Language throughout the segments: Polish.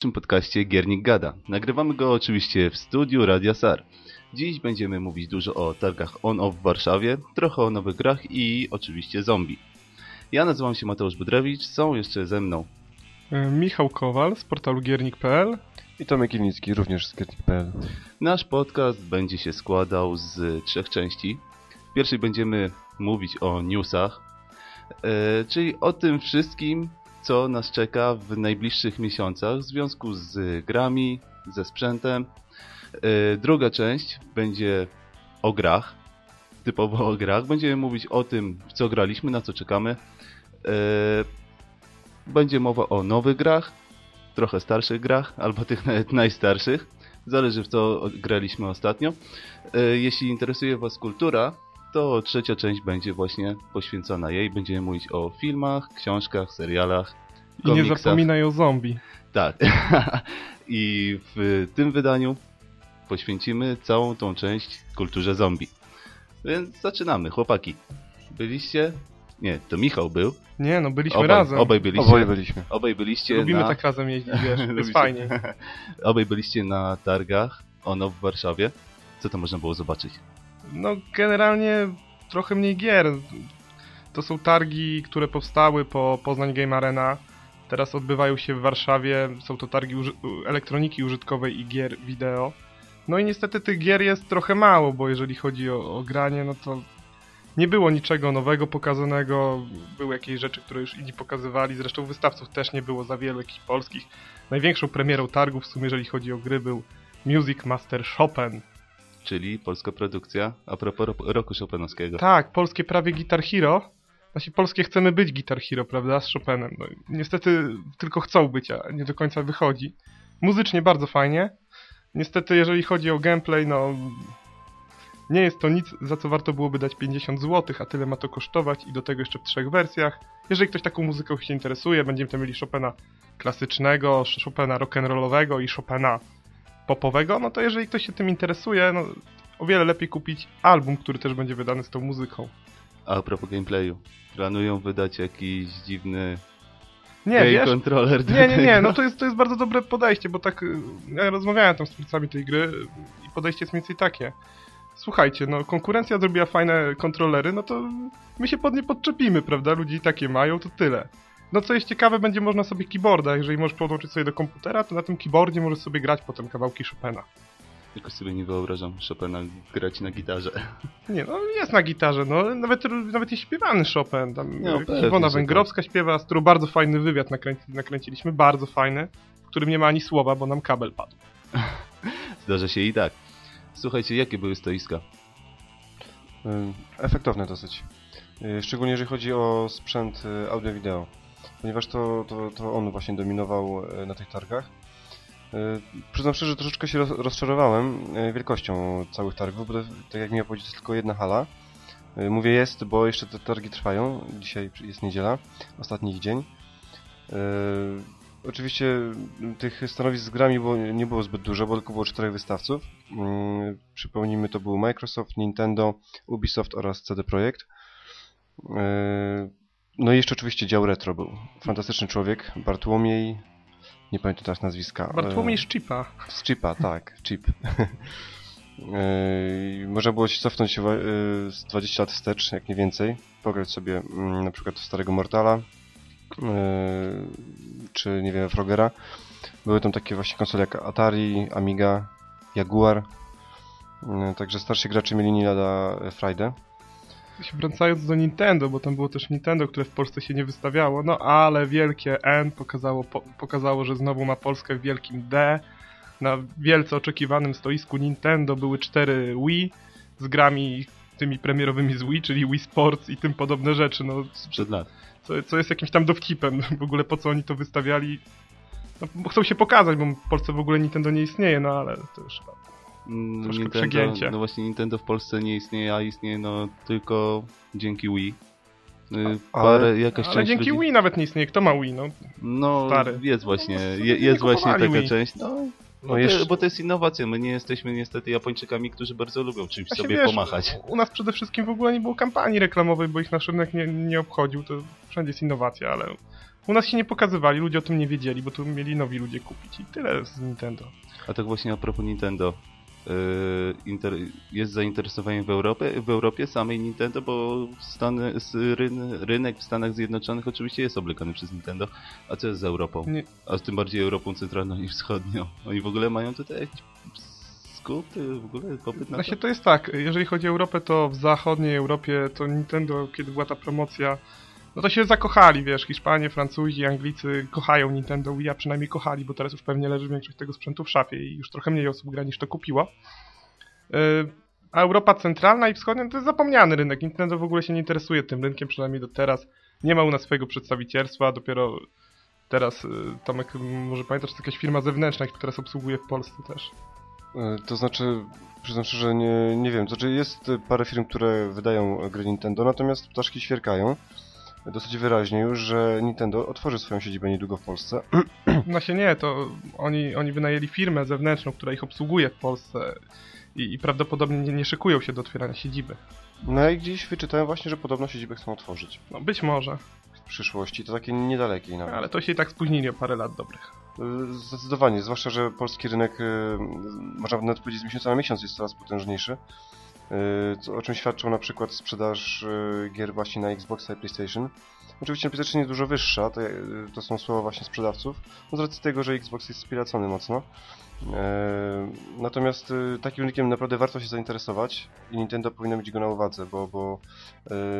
naszym podcaście Giernik Gada. Nagrywamy go oczywiście w studiu Radia SAR. Dziś będziemy mówić dużo o targach on-off w Warszawie, trochę o nowych grach i oczywiście zombie. Ja nazywam się Mateusz Budrewicz, są jeszcze ze mną E, Michał Kowal z portalu giernik.pl I Tomek Ilnicki, również z Giernik.pl. Nasz podcast będzie się składał z trzech części. W pierwszej będziemy mówić o newsach, e, czyli o tym wszystkim, co nas czeka w najbliższych miesiącach w związku z grami, ze sprzętem. E, druga część będzie o grach, typowo o grach. Będziemy mówić o tym, w co graliśmy, na co czekamy. E, Będzie mowa o nowych grach, trochę starszych grach, albo tych nawet najstarszych. Zależy w co graliśmy ostatnio. E, Jeśli interesuje Was kultura, to trzecia część będzie właśnie poświęcona jej. Będziemy mówić o filmach, książkach, serialach, i nie komiksach. zapominaj o zombie. Tak. I w tym wydaniu poświęcimy całą tą część kulturze zombie. Więc zaczynamy, chłopaki. Byliście? Nie, to Michał był. Nie, no byliśmy Obaj, razem. obaj byliście. Oboje byliśmy. Obaj byliście Lubimy na... tak razem jeździć, wiesz, jest fajnie. Obaj byliście na targach ONO w Warszawie. Co to można było zobaczyć? No generalnie trochę mniej gier. To są targi, które powstały po Poznań Game Arena. Teraz odbywają się w Warszawie. Są to targi uży elektroniki użytkowej i gier wideo. No i niestety tych gier jest trochę mało, bo jeżeli chodzi o, o granie, no to nie było niczego nowego pokazanego. Były jakieś rzeczy, które już inni pokazywali. Zresztą wystawców też nie było za wielu jakichś polskich. Największą premierą targów w sumie, jeżeli chodzi o gry, był Music Master Chopin. Czyli polska produkcja a propos ro- roku Chopinowskiego. Tak, polskie prawie Guitar Hero. Znaczy polskie chcemy być Guitar Hero, prawda, z Chopinem. No, niestety tylko chcą być, a nie do końca wychodzi. Muzycznie bardzo fajnie. Niestety jeżeli chodzi o gameplay, no... Nie jest to nic, za co warto byłoby dać 50 zł, a tyle ma to kosztować i do tego jeszcze w trzech wersjach. Jeżeli ktoś taką muzyką się interesuje, będziemy tam mieli Chopina klasycznego, Chopina rock'n'rollowego i Chopina popowego, no to jeżeli ktoś się tym interesuje, no o wiele lepiej kupić album, który też będzie wydany z tą muzyką. A propos gameplayu. Planują wydać jakiś dziwny Nie, wiesz? do Nie, nie, nie, no to jest, to jest bardzo dobre podejście, bo tak y, ja rozmawiałem tam z twórcami tej gry i podejście jest mniej więcej takie. Słuchajcie, no konkurencja zrobiła fajne kontrolery, no to my się pod nie podczepimy, prawda? Ludzie i takie mają, to tyle. No co jest ciekawe, będzie można sobie keyboarda, jeżeli możesz podłączyć sobie do komputera, to na tym keyboardzie możesz sobie grać potem kawałki Chopina. Jakoś sobie nie wyobrażam Chopina grać na gitarze. Nie, no jest na gitarze, no nawet, nawet jest śpiewany Chopin, tam No, no, Iwona że Węgrowska śpiewa, z którą bardzo fajny wywiad nakręci, nakręciliśmy, bardzo fajny, w którym nie ma ani słowa, bo nam kabel padł. Zdarza się i tak. Słuchajcie, jakie były stoiska? Efektowne dosyć. Y, Szczególnie jeżeli chodzi o sprzęt y, audio-wideo. Ponieważ to, to, to on właśnie dominował y, na tych targach. Y, Przyznam szczerze, że troszeczkę się roz- rozczarowałem y, wielkością całych targów, bo to, tak jak miałem powiedzieć, to jest tylko jedna hala. Mówię jest, bo jeszcze te targi trwają. Dzisiaj jest niedziela, ostatni ich dzień. Oczywiście tych stanowisk z grami było, nie było zbyt dużo, bo tylko było czterech wystawców. Mm, Przypomnijmy, to był Microsoft, Nintendo, Ubisoft oraz CD Projekt. No i jeszcze oczywiście dział retro był. Fantastyczny człowiek, Bartłomiej, nie pamiętam teraz nazwiska. Bartłomiej Yy, Szczypa. Z chipa, tak, chip. Yy, Można było się cofnąć yy, z 20 lat wstecz, jak nie więcej. Pograć sobie mm, na przykład starego Mortala, czy nie wiem, Frogera. Były tam takie właśnie konsole jak Atari, Amiga, Jaguar. Także starsi gracze mieli nie lada Friday. Się Wracając do Nintendo, bo tam było też Nintendo, które w Polsce się nie wystawiało, no ale wielkie N pokazało, po, pokazało, że znowu ma Polskę w wielkim D. Na wielce oczekiwanym stoisku Nintendo były cztery Wii z grami tymi premierowymi z Wii, czyli Wii Sports i tym podobne rzeczy, no Sprzed lat. co, co jest jakimś tam dowcipem, w ogóle po co oni to wystawiali. No, bo chcą się pokazać, bo w Polsce w ogóle Nintendo nie istnieje, no ale to już Troszkę Nintendo, przegięcie. No właśnie Nintendo w Polsce nie istnieje, a istnieje no tylko dzięki Wii. Y, A- Parę, jakaś Ale część dzięki ludzi... Wii nawet nie istnieje. Kto ma Wii? No, No, Stary. jest właśnie, No, je, nie jest właśnie taka Wii. część. No, No bo, jeszcze- to, bo to jest innowacja. My nie jesteśmy niestety Japończykami, którzy bardzo lubią czymś Ja się sobie wiesz, pomachać. U nas przede wszystkim w ogóle nie było kampanii reklamowej, bo ich nasz rynek nie, nie obchodził. To wszędzie jest innowacja, ale U nas się nie pokazywali, ludzie o tym nie wiedzieli, bo tu mieli nowi ludzie kupić i tyle z Nintendo. A tak właśnie a propos Nintendo. Yy, inter, jest zainteresowanie w Europie, w Europie samej Nintendo, bo Stany, rynek w Stanach Zjednoczonych oczywiście jest oblegany przez Nintendo. A co jest z Europą? Nie. A z tym bardziej Europą Centralną i Wschodnią. Oni w ogóle mają tutaj jakiś skup, w ogóle popyt na Znaczy to? to jest tak, jeżeli chodzi o Europę, to w zachodniej Europie to Nintendo, kiedy była ta promocja, no to się zakochali, wiesz, Hiszpanie, Francuzi, Anglicy kochają Nintendo Wii, a przynajmniej kochali, bo teraz już pewnie leży większość tego sprzętu w szafie i już trochę mniej osób gra niż to kupiło. Yy, A Europa Centralna i Wschodnia to jest zapomniany rynek. Nintendo w ogóle się nie interesuje tym rynkiem, przynajmniej do teraz. Nie ma u nas swojego przedstawicielstwa, dopiero teraz, yy, Tomek, może pamiętasz, to jakaś firma zewnętrzna, która teraz obsługuje w Polsce też. E, To znaczy, przyznam szczerze, że nie, nie wiem. To znaczy jest parę firm, które wydają gry Nintendo, natomiast ptaszki świerkają dosyć wyraźnie już, że Nintendo otworzy swoją siedzibę niedługo w Polsce. No się nie, to oni, oni wynajęli firmę zewnętrzną, która ich obsługuje w Polsce i, i prawdopodobnie nie, nie szykują się do otwierania siedziby. No i gdzieś wyczytałem właśnie, że podobno siedzibę chcą otworzyć No być może, w przyszłości, to takiej niedalekiej nawet. ale to się i tak spóźnili o parę lat dobrych. E, Zdecydowanie, zwłaszcza, że polski rynek, e, można nawet powiedzieć z miesiąca na miesiąc jest coraz potężniejszy. Co- O czym świadczą na przykład sprzedaż e, gier właśnie na Xboxa i PlayStation. Oczywiście na PlayStation jest dużo wyższa, to, e, to są słowa właśnie sprzedawców, no z racji tego, że Xbox jest spiracony mocno. Natomiast takim rynkiem naprawdę warto się zainteresować i Nintendo powinno mieć go na uwadze, bo, bo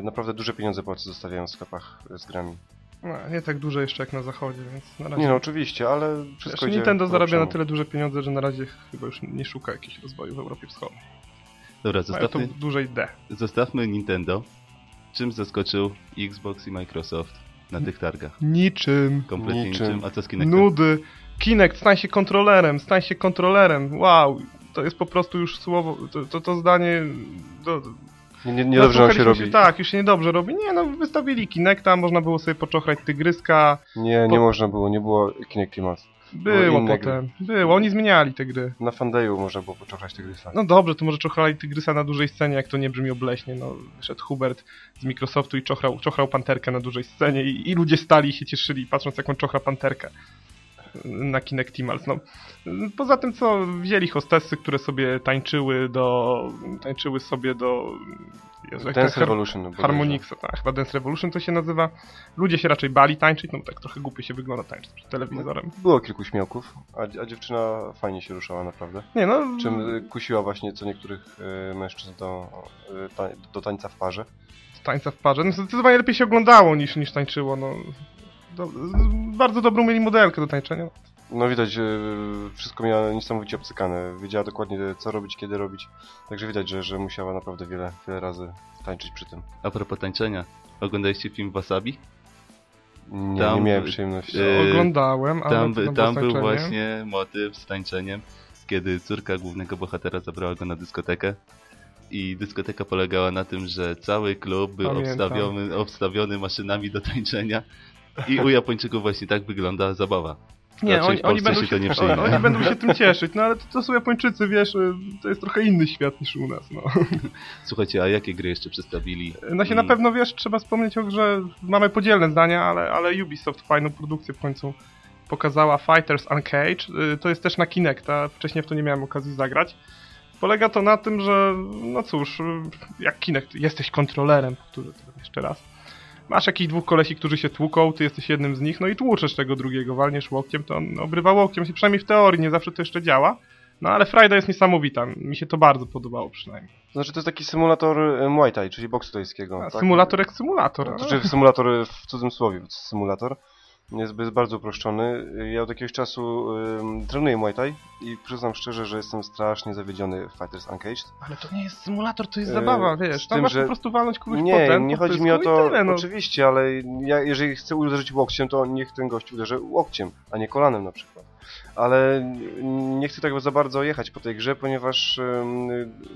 naprawdę duże pieniądze Polacy zostawiają w sklepach z grami. No, nie tak duże jeszcze jak na zachodzie, więc na razie... Nie no, oczywiście, ale Wiesz, wszystko idzie Nintendo zarabia na tyle duże pieniądze, że na razie chyba już nie szuka jakiegoś rozwoju w Europie Wschodniej. Dobra, zostawmy, D. zostawmy Nintendo. Czym zaskoczył Xbox i Microsoft na tych targach? Niczym. Kompletnie Niczym. niczym. A co z Kinectem? Nudy. Kinect, stań się kontrolerem, stań się kontrolerem. Wow, to jest po prostu już słowo, to, to, to zdanie... Do, Nie, nie, niedobrze nam się robi. tak, już się niedobrze robi. Nie no, wystawili Kinecta, można było sobie poczochrać tygryska. Nie, nie Po- można było, nie było Kinect Climax. Było inne potem. Było, oni zmieniali te gry. Na Fandeju można było poczochać tych gryfa. No dobrze, to może czochrali tygrysa na dużej scenie, jak to nie brzmi obleśnie. No, wyszedł Hubert z Microsoftu i czochrał, czochrał panterkę na dużej scenie i, i ludzie stali i się cieszyli, patrząc jak on czochra panterkę na Kinectimals. No. Poza tym co, wzięli hostessy, które sobie tańczyły do... tańczyły sobie do... Jezu, Dance har- Revolution. Harmonixa, tak, chyba Dance Revolution to się nazywa. Ludzie się raczej bali tańczyć, no tak trochę głupie się wygląda tańczyć przed telewizorem. Było kilku śmiałków, a, a dziewczyna fajnie się ruszała naprawdę. Nie no, Czym y, kusiła właśnie co niektórych y, mężczyzn do, y, do tańca w parze. tańca w parze. No, zdecydowanie lepiej się oglądało niż, niż tańczyło. No. Do, bardzo dobrą mieli modelkę do tańczenia. No widać, y, wszystko miała niesamowicie obcykane. Wiedziała dokładnie co robić, kiedy robić. Także widać, że, że musiała naprawdę wiele, wiele razy tańczyć przy tym. A propos tańczenia. Oglądaliście film Wasabi? Nie, Tam, nie miałem przyjemności. y, Oglądałem, ale Tam, było tam był właśnie motyw z tańczeniem, kiedy córka głównego bohatera zabrała go na dyskotekę. I dyskoteka polegała na tym, że cały klub był obstawiony, obstawiony maszynami do tańczenia. I u Japończyków właśnie tak wygląda zabawa. Nie, Raczej oni, oni, będą się to nie przyjmie. oni będą się tym cieszyć, no ale to, to są Japończycy, wiesz, y, to jest trochę inny świat niż u nas. No, Słuchajcie, a jakie gry jeszcze przedstawili? no się na Mm, pewno, wiesz, trzeba wspomnieć o grze, mamy podzielne zdania, ale, ale Ubisoft fajną produkcję w końcu pokazała, Fighters Uncaged, Y, to jest też na Kinecta, wcześniej w to nie miałem okazji zagrać. Polega to na tym, że, no cóż, y, jak Kinect, jesteś kontrolerem, który, jeszcze raz, masz jakichś dwóch kolesi, którzy się tłuką, ty jesteś jednym z nich, no i tłuczesz tego drugiego, walniesz łokciem, to on obrywa łokciem, przynajmniej w teorii, nie zawsze to jeszcze działa. No ale frajda jest niesamowita, mi się to bardzo podobało przynajmniej. Znaczy to jest taki symulator y, Muay Thai, czyli boksu tajskiego. A tak? Symulator jak symulator. To a- znaczy symulator y, w cudzysłowie, symulator. Jest, bardzo uproszczony. Ja od jakiegoś czasu ym, trenuję Muay Thai i przyznam szczerze, że jestem strasznie zawiedziony w Fighters Uncaged. Ale to nie jest symulator, to jest E, zabawa, wiesz. Tam tym, masz że- po prostu walnąć kogoś Nie, ten, nie chodzi mi o to, tyle, no. oczywiście, ale ja, jeżeli chcę uderzyć łokciem, to niech ten gość uderzy łokciem, a nie kolanem na przykład. Ale nie chcę tak za bardzo jechać po tej grze, ponieważ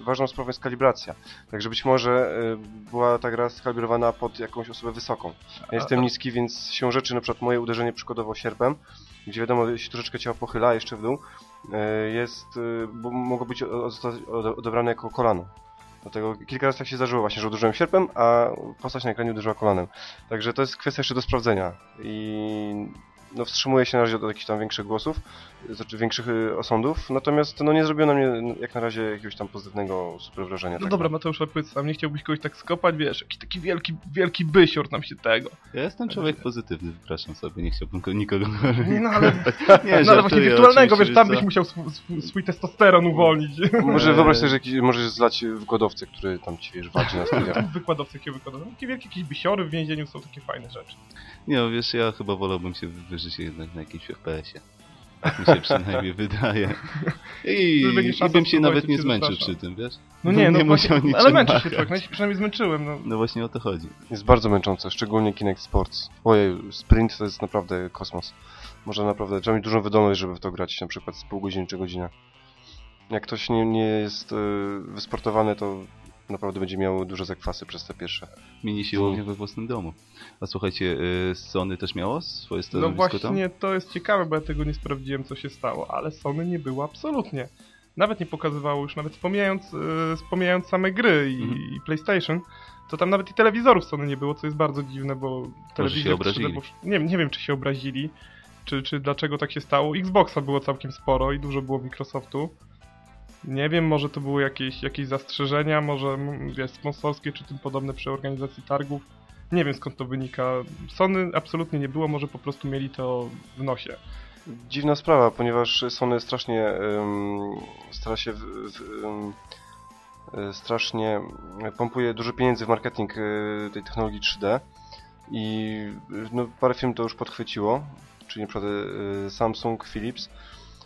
ważną sprawą jest kalibracja. Także być może y, była ta gra skalibrowana pod jakąś osobę wysoką. Ja jestem niski, więc się rzeczy, na przykład moje uderzenie przykładowo sierpem, gdzie wiadomo, się troszeczkę ciało pochyla jeszcze w dół, y, jest, bo mogło być odebrane jako kolano. Dlatego kilka razy tak się zdarzyło właśnie, że uderzyłem sierpem, a postać na ekranie uderzyła kolanem. Także to jest kwestia jeszcze do sprawdzenia. I no, wstrzymuję się na razie od jakichś tam większych głosów, znaczy większych y, osądów, natomiast no, nie zrobiło na mnie jak na razie jakiegoś tam pozytywnego super wrażenia. No tak dobra, Mateusz, powiedz sam, nie chciałbyś kogoś tak skopać, wiesz, jakiś taki wielki, wielki bysior nam się tego. Ja jestem człowiek pozytywny, wypraszam sobie, nie chciałbym ko- nikogo... Nie, no ale, nie, no, ale właśnie wirtualnego, wiesz, tam co? byś musiał swój, testosteron uwolnić. Może Eee. wyobraź sobie, że jakiś, możesz zlać wykładowcę, który tam ci wiesz, walczy na studiach. Wykładowcy, jakie wykładowcy. Takie wielkie jakieś bisiory w więzieniu są takie fajne rzeczy. Nie, no wiesz, ja chyba wolałbym się wyżyć jednak na jakimś FPS-ie. Tak mi się przynajmniej wydaje. I, i bym się nawet nie zmęczył przy tym, wiesz? No nie, no nie właśnie, musiał niczym ale męczysz się człowiek, no ja się przynajmniej zmęczyłem, no. No właśnie o to chodzi. Jest bardzo męczące, szczególnie Kinect Sports. Ojej, sprint to jest naprawdę kosmos. Można naprawdę, trzeba mieć dużą wydolność, żeby w to grać, na przykład z pół godziny czy godzina. Jak ktoś nie, nie jest e, wysportowany, to naprawdę będzie miał duże zakwasy przez te pierwsze. Mini siłownia we własnym domu. A słuchajcie, y, Sony też miało swoje No stanowisko tam? właśnie, to jest ciekawe, bo ja tego nie sprawdziłem, co się stało, ale Sony nie było absolutnie. Nawet nie pokazywało już, nawet wspomniając, yy, wspomniając same gry i, Mhm. i PlayStation, to tam nawet i telewizorów Sony nie było, co jest bardzo dziwne, bo telewizor się obrazili. 3D, bo, nie, wiem- nie wiem, czy się obrazili, czy, czy dlaczego tak się stało. Xboxa było całkiem sporo i dużo było Microsoftu. Nie wiem, może to były jakieś, jakieś zastrzeżenia, może wiesz, sponsorskie czy tym podobne przy organizacji targów. Nie wiem skąd to wynika. Sony absolutnie nie było, może po prostu mieli to w nosie. Dziwna sprawa, ponieważ Sony strasznie stara się w, w, strasznie pompuje dużo pieniędzy w marketing e, tej technologii 3D i no, parę firm to już podchwyciło, czyli na przykład e, Samsung, Philips,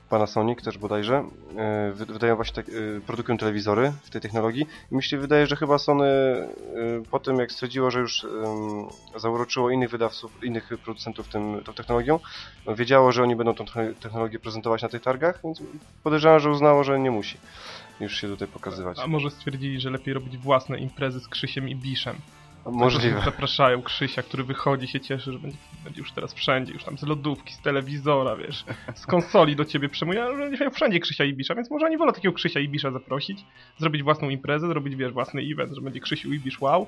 Panasonic też bodajże, e, wy- wydają właśnie tak, e, produkują telewizory w tej technologii i mi się wydaje, że chyba Sony e, po tym jak stwierdziło, że już zauroczyło innych wydawców, innych producentów tym, tą technologią, no, wiedziało, że oni będą tą techno- technologię prezentować na tych targach, więc podejrzewam, że uznało, że nie musi już się tutaj pokazywać. A może stwierdzili, że lepiej robić własne imprezy z Krzysiem i Biszem. Możliwe. Zapraszają Krzysia, który wychodzi, się cieszy, że będzie, będzie już teraz wszędzie, już tam z lodówki, z telewizora, wiesz, z konsoli do ciebie przemówi, ale będzie miał wszędzie Krzysia i Bisza, więc może oni wolą takiego Krzysia i Bisza zaprosić, zrobić własną imprezę, zrobić, wiesz, własny event, że będzie Krzysiu i Bisz wow,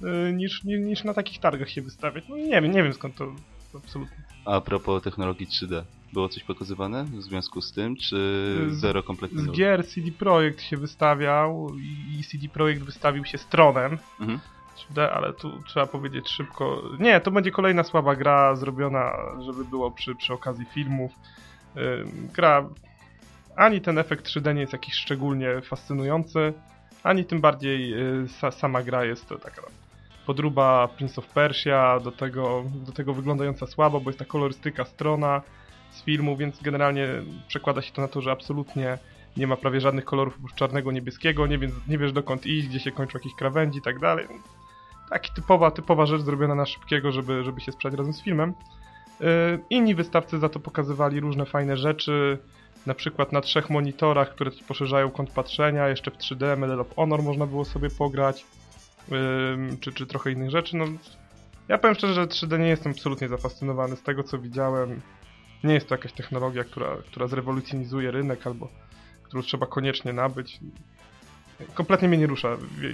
yy, niż, niż, na takich targach się wystawiać. No nie wiem, nie wiem skąd to absolutnie. A propos technologii 3D, było coś pokazywane w związku z tym, czy Z- zero kompletnie? Z gier CD Projekt się wystawiał i i CD Projekt wystawił się stronem, Mhm. 3D, ale tu trzeba powiedzieć szybko. Nie, to będzie kolejna słaba gra zrobiona, żeby było przy, przy okazji filmów. Gra. Ani ten efekt 3D nie jest jakiś szczególnie fascynujący, ani tym bardziej y, sa, sama gra jest taka podróba Prince of Persia, do tego, do tego wyglądająca słabo, bo jest ta kolorystyka strona z filmu, więc generalnie przekłada się to na to, że absolutnie nie ma prawie żadnych kolorów oprócz czarnego, niebieskiego, nie, wiesz, nie wiesz dokąd iść, gdzie się kończą jakieś krawędzi i tak dalej. Taki typowa, typowa rzecz zrobiona na szybkiego, żeby, żeby się sprzedać razem z filmem. Yy, Inni wystawcy za to pokazywali różne fajne rzeczy, na przykład na trzech monitorach, które poszerzają kąt patrzenia, jeszcze w 3D Medal of Honor można było sobie pograć, czy, czy trochę innych rzeczy. No, ja powiem szczerze, że 3D nie jestem absolutnie zafascynowany z tego, co widziałem. Nie jest to jakaś technologia, która, która zrewolucjonizuje rynek albo którą trzeba koniecznie nabyć. Kompletnie mnie nie rusza.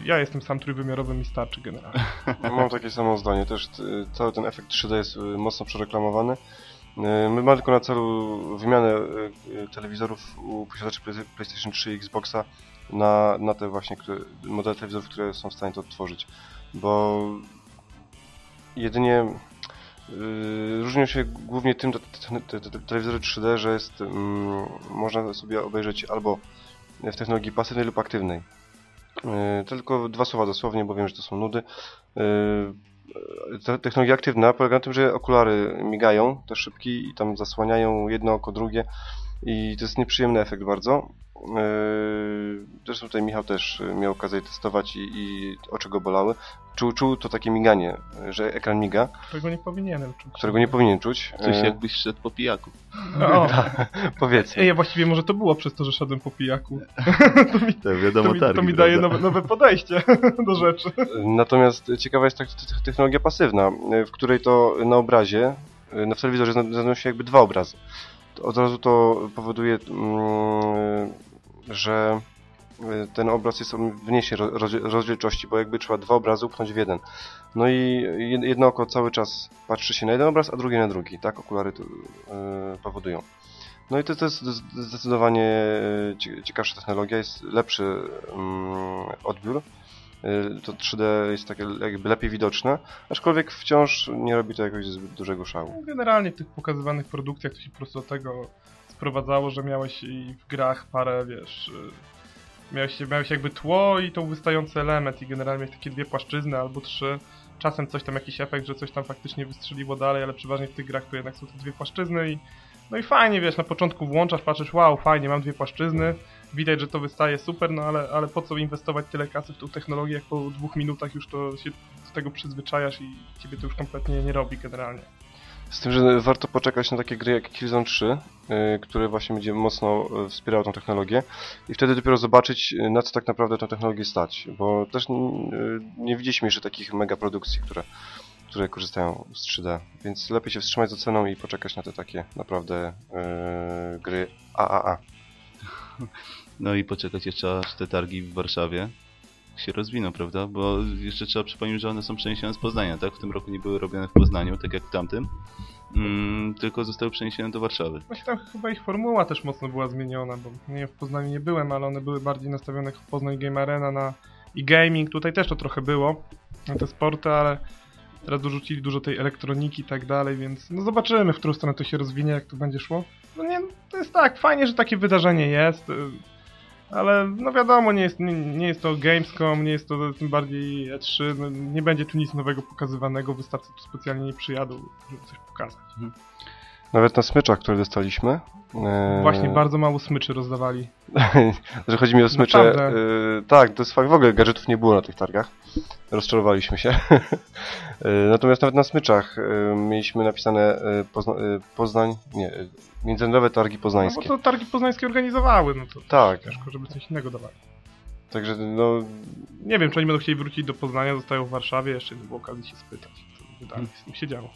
Ja jestem sam trójwymiarowym i starczy generalnie. Mam takie samo zdanie. Też cały ten efekt 3D jest y, mocno przereklamowany. Y, My mamy tylko na celu wymianę y, telewizorów u posiadaczy Play- PlayStation 3 i Xboxa na, na te właśnie modele telewizorów, które są w stanie to odtworzyć. Bo jedynie y, różnią się głównie tym te, te, te, te telewizory 3D, że jest, mm, można sobie obejrzeć albo w technologii pasywnej lub aktywnej. Yy, Tylko dwa słowa dosłownie, bo wiem, że to są nudy. Te- Technologia aktywna polega na tym, że okulary migają, te szybki i tam zasłaniają jedno oko drugie i to jest nieprzyjemny efekt bardzo. Zresztą tutaj Michał też miał okazję testować i, i oczy go bolały. Czuł, czuł to takie miganie, że ekran miga, Którego nie powinienem czuć. którego nie powinien czuć. Coś Yy, jakbyś szedł po pijaku. O, Powiedzmy. Ej, ja właściwie może to było przez to, że szedłem po pijaku. to mi, Tak, wiadomo, to mi, targi, to mi daje nowe, nowe podejście do rzeczy. Natomiast ciekawa jest tak- te- technologia pasywna, w której to na obrazie, no w telewizorze zna- znajdują się jakby dwa obrazy. Od razu to powoduje, mm, że ten obraz jest w mniejszej rozdzielczości, bo jakby trzeba dwa obrazy upchnąć w jeden. No i jedno oko cały czas patrzy się na jeden obraz, a drugie na drugi. Tak okulary to powodują. No i to, to jest zdecydowanie ciekawsza technologia, jest lepszy mm, odbiór Y, to 3D jest takie jakby lepiej widoczne, aczkolwiek wciąż nie robi to jakoś zbyt dużego szału. No, generalnie w tych pokazywanych produkcjach to się po prostu do tego sprowadzało, że miałeś i w grach parę, wiesz, y, miałeś, miałeś jakby tło i tą wystający element i generalnie miałeś takie dwie płaszczyzny albo trzy. Czasem coś tam, jakiś efekt, że coś tam faktycznie wystrzeliło dalej, ale przeważnie w tych grach to jednak są te dwie płaszczyzny i no i fajnie, wiesz, na początku włączasz, patrzysz, wow, fajnie, mam dwie płaszczyzny, widać, że to wystaje super, no ale, ale po co inwestować tyle kasy w tą technologię, jak po dwóch minutach już to się do tego przyzwyczajasz i ciebie to już kompletnie nie robi generalnie. Z tym, że warto poczekać na takie gry jak Killzone 3, yy, które właśnie będzie mocno yy, wspierało tą technologię i wtedy dopiero zobaczyć, yy, na co tak naprawdę tą technologię stać, bo też yy, nie widzieliśmy jeszcze takich mega produkcji, które, które korzystają z 3D, więc lepiej się wstrzymać z oceną i poczekać na te takie naprawdę yy, gry AAA. No i poczekać jeszcze aż te targi w Warszawie się rozwiną, prawda? Bo jeszcze trzeba przypomnieć, że one są przeniesione z Poznania, tak? W tym roku nie były robione w Poznaniu, tak jak w tamtym. Mm, tylko zostały przeniesione do Warszawy. Właśnie tam chyba ich formuła też mocno była zmieniona, bo nie w Poznaniu nie byłem, ale one były bardziej nastawione w Poznań Game Arena na i gaming. Tutaj też to trochę było, na te sporty, ale teraz dorzucili dużo tej elektroniki i tak dalej, więc no zobaczymy, w którą stronę to się rozwinie, jak to będzie szło. No nie, to jest tak, fajnie, że takie wydarzenie jest, y, ale no wiadomo, nie jest, nie, nie jest to Gamescom, nie jest to tym bardziej E3, no, nie będzie tu nic nowego pokazywanego, wystawcy tu specjalnie nie przyjadą, żeby coś pokazać. Mhm. Nawet na smyczach, które dostaliśmy. E... Właśnie bardzo mało smyczy rozdawali. że chodzi mi o smycze. E, tak, to jest fakt. W ogóle gadżetów nie było na tych targach. Rozczarowaliśmy się. e, natomiast nawet na smyczach mieliśmy napisane Pozna Poznań, nie, Międzynarodowe Targi Poznańskie. No bo to targi poznańskie organizowały, no to tak. ciężko, żeby coś innego dawali. Także no... Nie wiem, czy oni będą chcieli wrócić do Poznania, zostają w Warszawie, jeszcze nie było okazji się spytać, co dalej z tym się działo.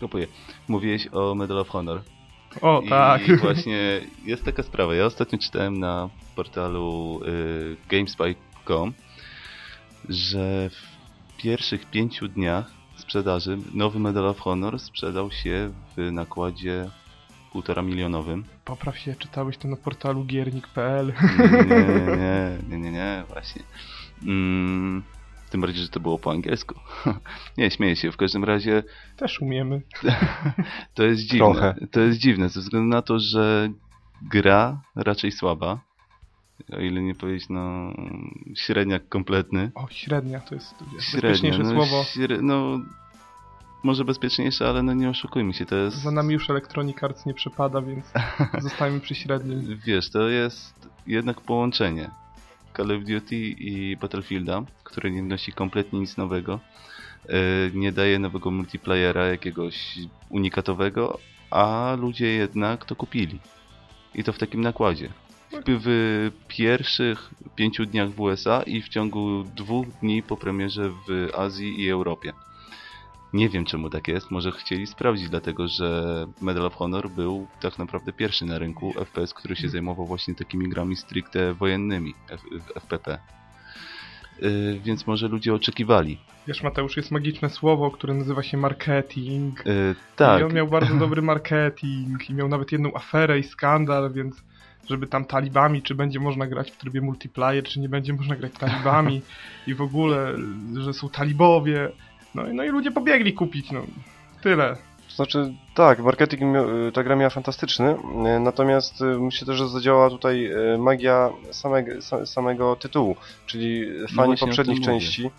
Kupuję. Mówiłeś o Medal of Honor. O, I tak. I właśnie jest taka sprawa. Ja ostatnio czytałem na portalu y, gamespy.com, że w pierwszych pięciu dniach sprzedaży nowy Medal of Honor sprzedał się w nakładzie półtora milionowym. Popraw się, czytałeś to na portalu giernik.pl. Nie, nie, nie, nie, nie, właśnie. Mm, tym bardziej, że to było po angielsku. nie, śmieję się. W każdym razie... Też umiemy. to jest dziwne. Trochę. To jest dziwne, ze względu na to, że gra raczej słaba. O ile nie powiedzieć, no... Średniak kompletny. O, średnia to jest średnia, bezpieczniejsze no, słowo. Śre... No, może bezpieczniejsze, ale no nie oszukujmy się, to jest... Za nami już Electronic Arts nie przepada, więc zostajemy przy średnim. Wiesz, to jest jednak połączenie Call of Duty i Battlefielda, które nie wnosi kompletnie nic nowego. E, nie daje nowego multiplayera jakiegoś unikatowego, a ludzie jednak to kupili. I to w takim nakładzie. W pierwszych pięciu dniach w USA i w ciągu dwóch dni po premierze w Azji i Europie. Nie wiem czemu tak jest, może chcieli sprawdzić, dlatego że Medal of Honor był tak naprawdę pierwszy na rynku FPS, który się zajmował właśnie takimi grami stricte wojennymi w FPP. Yy, więc może ludzie oczekiwali. Wiesz Mateusz, jest magiczne słowo, które nazywa się marketing. Yy, tak. I on miał bardzo dobry marketing i miał nawet jedną aferę i skandal, więc żeby tam talibami, czy będzie można grać w trybie multiplayer, czy nie będzie można grać talibami i w ogóle, że są talibowie no, no i ludzie pobiegli kupić, no. Tyle. To znaczy, tak, marketing ta gra miała fantastyczny, e, natomiast e, myślę też, że zadziałała tutaj magia samego, samego tytułu, czyli no fani no poprzednich części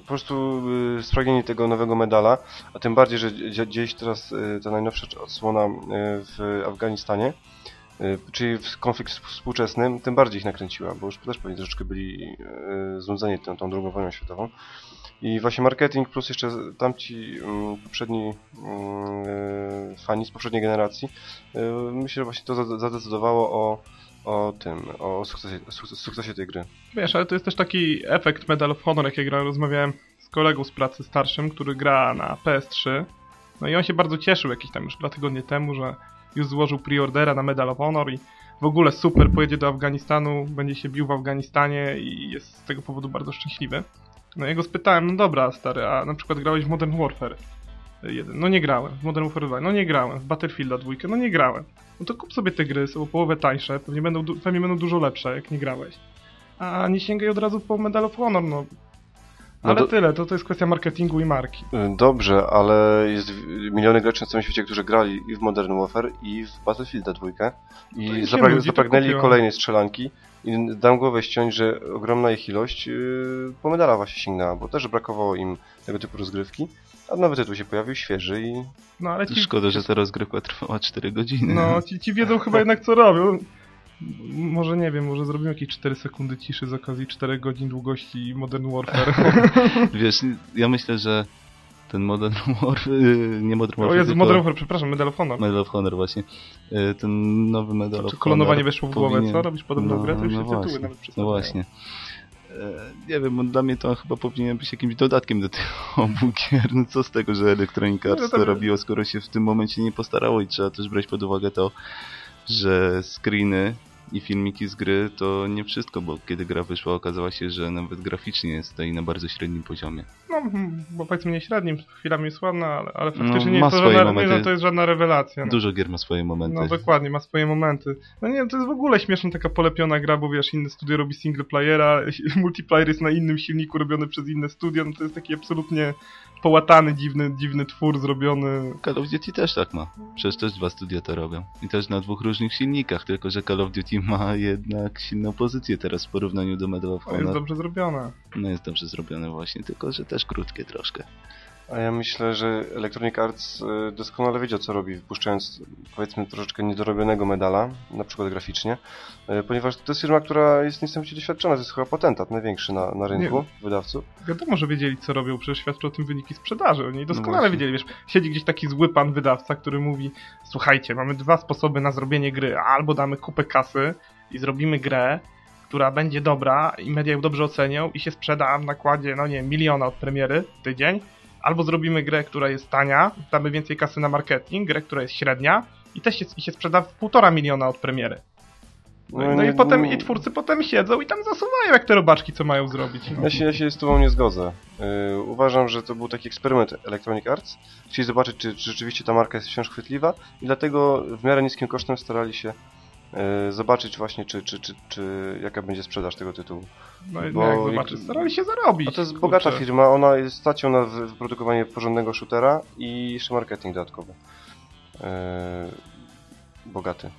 po prostu spragnieni tego nowego medala, a tym bardziej, że dzieje się teraz ta najnowsza odsłona w Afganistanie, czyli w konflikt współczesnym, tym bardziej ich nakręciła, bo już też pewnie troszeczkę byli znudzeni tą, tą drugą wojną światową. I właśnie marketing plus jeszcze tamci um, poprzedni um, fani z poprzedniej generacji, um, myślę, że właśnie to zadecydowało o, o tym, o sukcesie, sukcesie tej gry. Wiesz, ale to jest też taki efekt Medal of Honor, jak ja rozmawiałem z kolegą z pracy starszym, który gra na PS3. No i on się bardzo cieszył jakiś tam już dwa tygodnie temu, że już złożył preordera na Medal of Honor i w ogóle super, pojedzie do Afganistanu, będzie się bił w Afganistanie i jest z tego powodu bardzo szczęśliwy. No ja go spytałem, no dobra stary, a na przykład grałeś w Modern Warfare 1? No nie grałem. W Modern Warfare 2? No nie grałem. W Battlefielda 2? No nie grałem. No to kup sobie te gry, są o połowę tańsze, pewnie będą, pewnie będą dużo lepsze, jak nie grałeś. A nie sięgaj od razu po Medal of Honor, no. No Ale to- tyle, to, to jest kwestia marketingu i marki. Y, Dobrze, ale jest miliony graczy na całym świecie, którzy grali i w Modern Warfare, i w Battlefielda 2. No I zapra- to zapragnęli kolejnej strzelanki. I dam głowę ściąć, że ogromna ich ilość yy, po medala właśnie sięgnęła, bo też brakowało im tego typu rozgrywki. A nowy tytuł się pojawił, świeży i No ale ci, Szkoda, że ta rozgrywka trwała 4 godziny. no, ci, ci wiedzą chyba jednak co robią. Może nie wiem, może zrobimy jakieś 4 sekundy ciszy z okazji 4 godzin długości Modern Warfare. Wiesz, ja myślę, że ten Modern Warfare, y, nie Modern o Warfare, Jezu, tylko Modern Warfare, przepraszam, Medal of Honor. Medal of Honor właśnie. Y, Ten nowy Medal of Czy kolonowanie Honor weszło w głowę, powinien- co? Robisz podobną No, grę? To już no się tytuły właśnie, nawet No właśnie. E, Nie wiem, on dla mnie to chyba powinien być jakimś dodatkiem do tych obu gier. No co z tego, że Electronic No to- to robiło, skoro się w tym momencie nie postarało i trzeba też brać pod uwagę to, że screeny i filmiki z gry to nie wszystko, bo kiedy gra wyszła okazała się, że nawet graficznie stoi na bardzo średnim poziomie. No, bo powiedzmy nie średnim, chwilami jest ładna, ale, ale No, faktycznie nie, ma jest to żadna, nie, momenty. no, to jest żadna rewelacja. No. Dużo gier ma swoje momenty. No dokładnie, ma swoje momenty. No nie, to jest w ogóle śmieszna taka polepiona gra, bo wiesz, inne studio robi single playera, multiplayer jest na innym silniku robiony przez inne studio, no to jest taki absolutnie połatany, dziwny, dziwny twór zrobiony. Call of Duty też tak ma. Przecież też dwa studia to robią. I też na dwóch różnych silnikach, tylko że Call of Duty ma jednak silną pozycję teraz w porównaniu do Medal of To jest Honor. dobrze zrobione. No jest dobrze zrobione właśnie, tylko że też krótkie troszkę. A ja myślę, że Electronic Arts y, doskonale wiedział, co robi, wpuszczając powiedzmy troszeczkę niedorobionego medala, na przykład graficznie, y, ponieważ to jest firma, która jest niesamowicie doświadczona, to jest chyba potentat największy na, na rynku wydawców. Wiadomo, że wiedzieli co robią, przecież świadczą o tym wyniki sprzedaży. Oni doskonale właśnie. wiedzieli, wiesz, siedzi gdzieś taki zły pan wydawca, który mówi słuchajcie, mamy dwa sposoby na zrobienie gry, albo damy kupę kasy i zrobimy grę, która będzie dobra i media ją dobrze ocenią i się sprzeda w nakładzie, no nie miliona od premiery w tydzień, albo zrobimy grę, która jest tania, damy więcej kasy na marketing, grę, która jest średnia i też się, i się sprzeda w półtora miliona od premiery. No, no i nie- potem nie- i twórcy potem siedzą i tam zasuwają jak te robaczki, co mają zrobić. Ja się, ja się z tobą nie zgodzę. Yy, uważam, że to był taki eksperyment Electronic Arts. Chcieli zobaczyć, czy, czy rzeczywiście ta marka jest wciąż chwytliwa i dlatego w miarę niskim kosztem starali się zobaczyć właśnie, czy, czy, czy, czy jaka będzie sprzedaż tego tytułu. No i Bo no jak jak- zobaczysz, starali się zarobić. A to jest kurczę. bogata firma, ona jest stacją na wy- wyprodukowanie porządnego shootera i jeszcze marketing dodatkowy. Yy, bogaty.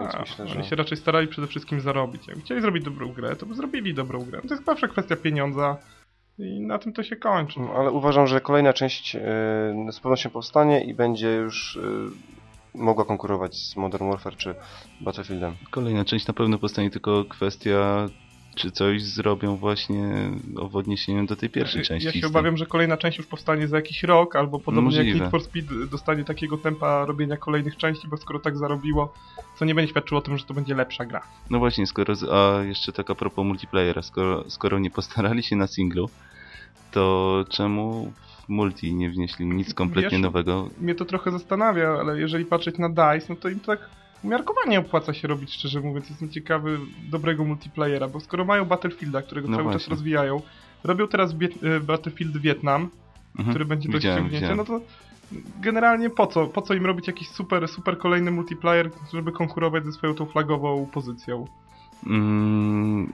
Więc A, myślę, że... Oni się raczej starali przede wszystkim zarobić. Jak chcieli zrobić dobrą grę, to by zrobili dobrą grę. To jest zawsze kwestia pieniądza i na tym to się kończy. No, Ale uważam, że kolejna część yy, z pewnością powstanie i będzie już yy, mogła konkurować z Modern Warfare czy Battlefieldem. Kolejna część na pewno powstanie tylko kwestia, czy coś zrobią właśnie w odniesieniu do tej pierwszej części. Ja się obawiam, że kolejna część już powstanie za jakiś rok, albo podobnie jak Możliwe. Need for Speed dostanie takiego tempa robienia kolejnych części, bo skoro tak zarobiło, co nie będzie świadczyło o tym, że to będzie lepsza gra. No właśnie, skoro, a jeszcze tak a propos multiplayera, skoro, skoro nie postarali się na singlu, to czemu w multi nie wnieśli nic kompletnie Wiesz, nowego? Mnie to trochę zastanawia, ale jeżeli patrzeć na DICE, no to im tak umiarkowanie opłaca się robić, szczerze mówiąc. Jestem ciekawy dobrego multiplayera, bo skoro mają Battlefielda, którego No cały czas właśnie. rozwijają, robią teraz e, Battlefield Wietnam, Mhm, który będzie do ściągnięcia, no to generalnie po co? Po co im robić jakiś super, super kolejny multiplayer, żeby konkurować ze swoją tą flagową pozycją? Mm,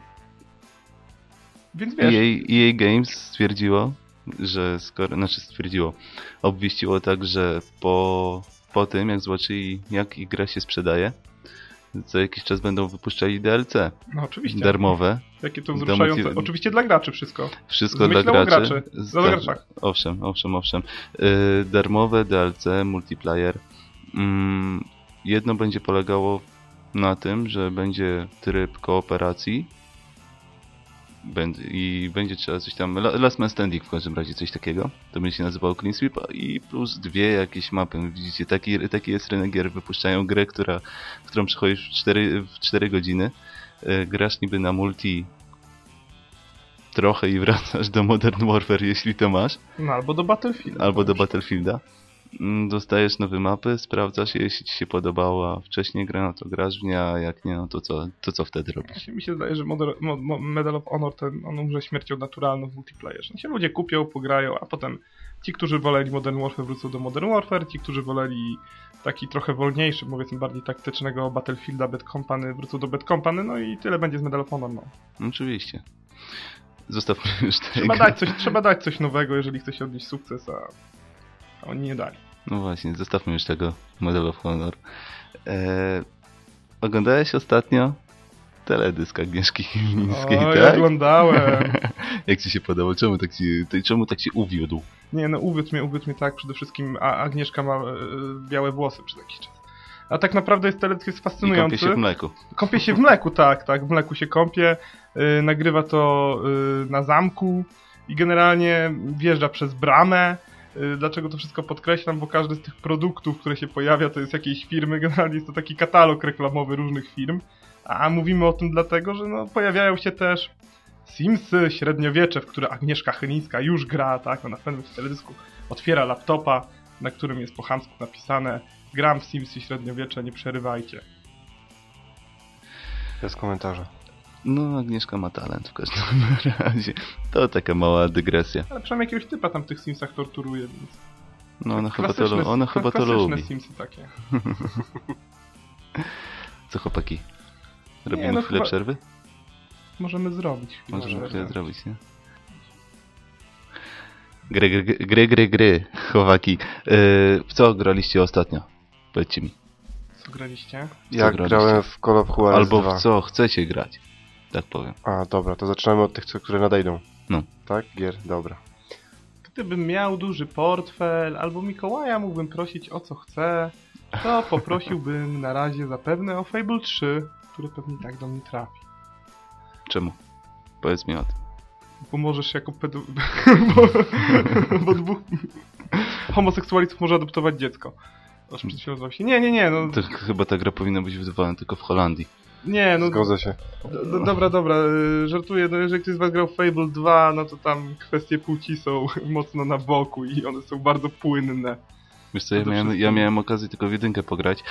Więc wiesz, EA, EA Games stwierdziło, że skoro, znaczy stwierdziło, obwieściło tak, że po, po tym jak zobaczyli jak ich gra się sprzedaje, za jakiś czas będą wypuszczali DLC no oczywiście, darmowe, jakie to wzruszające. Oczywiście dla graczy wszystko. wszystko dla graczy. graczy, graczach. Owszem, owszem, owszem. Yy, darmowe DLC, multiplayer. Mm, jedno będzie polegało na tym, że będzie tryb kooperacji i będzie trzeba coś tam, la- Last Man Standing w każdym razie, coś takiego. To będzie się nazywało Clean Sweep i plus dwie jakieś mapy. Widzicie, taki, taki jest rynek gier. Wypuszczają grę, która, którą przechodzisz w 4, w 4 godziny. Yy, grasz niby na multi trochę i wracasz do Modern Warfare, jeśli to masz, No albo do Battlefield. albo do Battlefielda. Mm, Dostajesz nowe mapy, sprawdzasz je, jeśli ci się podobała wcześniej gra, no to grasz w nie, a jak nie, no to co, to co wtedy robisz? Mi się zdaje, że Model, Mo- Mo- Medal of Honor ten, on umrze śmiercią naturalną w multiplayerze. Się ludzie kupią, pograją, a potem ci, którzy woleli Modern Warfare wrócą do Modern Warfare, ci, którzy woleli taki trochę wolniejszy, powiedzmy bardziej taktycznego Battlefielda Bad Company wrócą do Bad Company, no i tyle będzie z Medal of Honor. No. Oczywiście. Zostawmy już tego. Trzeba, dać coś, trzeba dać coś nowego, jeżeli chce się odnieść sukces, a oni nie dali. No właśnie, zostawmy już tego Medal of Honor. Eee, oglądałeś ostatnio teledysk Agnieszki Chmielnickiej, tak? ja oglądałem. Jak ci się podobał? Czemu tak ci, czemu tak ci uwiódł? Nie, no uwiódł mnie, uwiódł mnie tak, przede wszystkim a Agnieszka ma e, białe włosy przez jakiś czas. A tak naprawdę jest teledysk jest I kąpie fascynujący. się w mleku. Kąpie się w mleku, tak, tak, w mleku się kąpie, y, nagrywa to y, na zamku i generalnie wjeżdża przez bramę. Y, dlaczego to wszystko podkreślam? Bo każdy z tych produktów, które się pojawia, to jest jakiejś firmy, generalnie jest to taki katalog reklamowy różnych firm. A mówimy o tym dlatego, że no, pojawiają się też Simsy, średniowiecze, w które Agnieszka Chylińska już gra, tak, ona w pewnym teledysku otwiera laptopa, na którym jest po chamsku napisane gram w Simsy średniowiecze, nie przerywajcie. Bez komentarza. No, Agnieszka ma talent w każdym razie. To taka mała dygresja. Ale przynajmniej jakiegoś typa tam w tych Simsach torturuje, więc... No, ona chyba to, lu- ona chyba to klasyczne lubi. Simsy takie. Co chłopaki? Robimy Nie, no chwilę chyba- przerwy? Możemy zrobić chwilę Możemy chwilę zrobić, nie? Gry, gry, gry, gry, gry, chłopaki. Yy, w co graliście ostatnio? Powiedzcie mi. Co graliście? Ja graliście? grałem w Call of Juarez Albo 2. w co chcecie grać. Tak powiem. A, dobra, to zaczynamy od tych, co- które nadejdą. No. Tak? Gier, dobra. Gdybym miał duży portfel, albo Mikołaja mógłbym prosić o co chce, to poprosiłbym na razie zapewne o Fable 3, który pewnie tak do mnie trafi. Czemu? Powiedz mi o tym. Bo możesz jako pedo... bo, bo dwóch homoseksualistów może adoptować dziecko. Aż przed chwilą się. Nie, nie, nie, no... To ch- chyba ta gra powinna być wydawana tylko w Holandii. Nie, no... Zgodzę się. Do, do, dobra, dobra, y, żartuję, no jeżeli ktoś z was grał Fable 2, no to tam kwestie płci są mocno na boku i one są bardzo płynne. Wiesz co, ja Przede miałem, ja miałem okazję tylko w jedynkę pograć.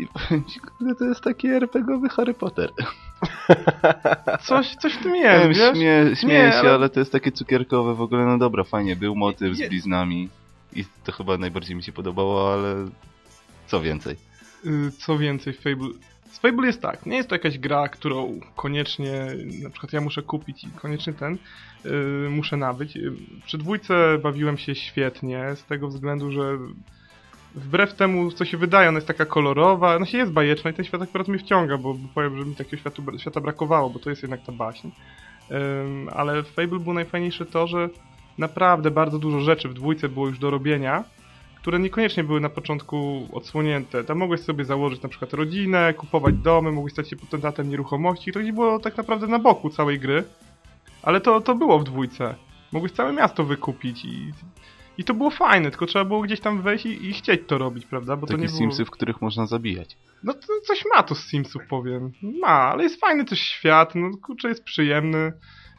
I powiem ci, kurde, to jest taki RPGowy Harry Potter. Coś, coś w tym jest, wiem, wiesz? śmie, śmieję Nie, się, ale- ale to jest takie cukierkowe w ogóle, no dobra, fajnie, był motyw z bliznami i to chyba najbardziej mi się podobało, ale co więcej. Y, Co więcej, Fable... Z Fable jest tak, nie jest to jakaś gra, którą koniecznie, na przykład ja muszę kupić i koniecznie ten y, muszę nabyć. Przy dwójce bawiłem się świetnie, z tego względu, że wbrew temu, co się wydaje, ona jest taka kolorowa, ona się jest bajeczna i ten świat akurat mnie wciąga, bo bo powiem, że mi takiego światu, świata brakowało, bo to jest jednak ta baśń. Ym, ale w Fable było najfajniejsze to, że naprawdę bardzo dużo rzeczy w dwójce było już do robienia, które niekoniecznie były na początku odsłonięte. Tam mogłeś sobie założyć na przykład rodzinę, kupować domy, mogłeś stać się potentatem nieruchomości. To gdzieś było tak naprawdę na boku całej gry. Ale to, to było w dwójce. Mogłeś całe miasto wykupić i, i to było fajne, tylko trzeba było gdzieś tam wejść i, i chcieć to robić, prawda? Bo to Takie nie było... Simsy, w których można zabijać. No to coś ma to z Simsów, powiem. Ma, ale jest fajny też świat, no kurczę, jest przyjemny.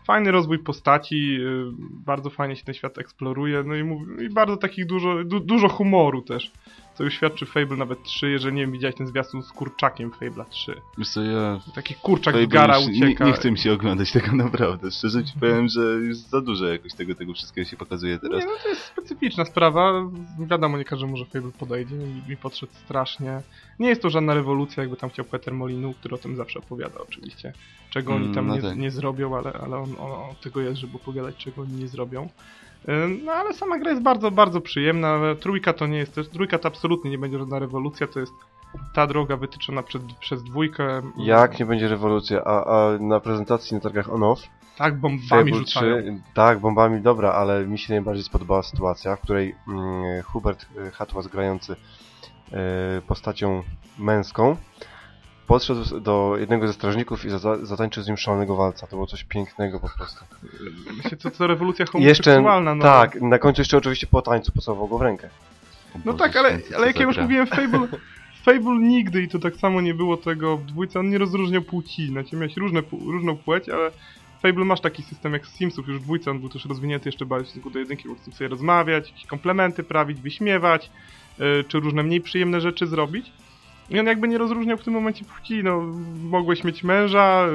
Fajny rozwój postaci, yy, bardzo fajnie się ten świat eksploruje, no i, i bardzo takich dużo, du, dużo humoru też. Co już świadczy Fable nawet 3, jeżeli nie wiem, widziałeś ten zwiastun z kurczakiem Fable'a 3. Wiesz co, ja... Taki kurczak z Fable gara już nie, ucieka. nie chcę mi się oglądać tego naprawdę. Szczerze ci powiem, że już za dużo jakoś tego, tego wszystkiego się pokazuje teraz. Nie, no to jest specyficzna sprawa. Wiadomo, nie każdemu, że Fable podejdzie. Mi, mi podszedł strasznie. Nie jest to żadna rewolucja, jakby tam chciał Peter Molinu, który o tym zawsze opowiada oczywiście. Czego oni Mm, tam no nie, tak. nie zrobią, ale, ale on, on, on tego jest, żeby opowiadać, czego oni nie zrobią. Ym, No ale sama gra jest bardzo, bardzo przyjemna. Trójka to nie jest też. Trójka to absolutnie nie będzie żadna rewolucja, to jest ta droga wytyczona przed, przez dwójkę. Jak nie będzie rewolucja, a, a na prezentacji na targach on-off Tak, bombami Fable rzucają. 3, tak, bombami dobra, ale mi się najbardziej spodobała sytuacja, w której mm, Hubert y, Hatwas grający y, postacią męską podszedł do jednego ze strażników i za, zatańczył z nim szalonego walca. To było coś pięknego po prostu. Myślę, to, to rewolucja homoseksualna. no. tak, na końcu jeszcze oczywiście po tańcu pocałował go w rękę. No Boże tak, ale, ale jak ja już mówiłem, Fable, Fable nigdy i to tak samo nie było tego w dwójce, on nie rozróżniał płci, znaczy miałeś różne, różną płeć, ale Fable masz taki system jak z Simsów, już w dwójce on był też rozwinięty jeszcze bardziej w stosunku do jedynki, bo chcesz sobie rozmawiać, jakieś komplementy prawić, wyśmiewać, yy, czy różne mniej przyjemne rzeczy zrobić. I on jakby nie rozróżniał w tym momencie płci, no mogłeś mieć męża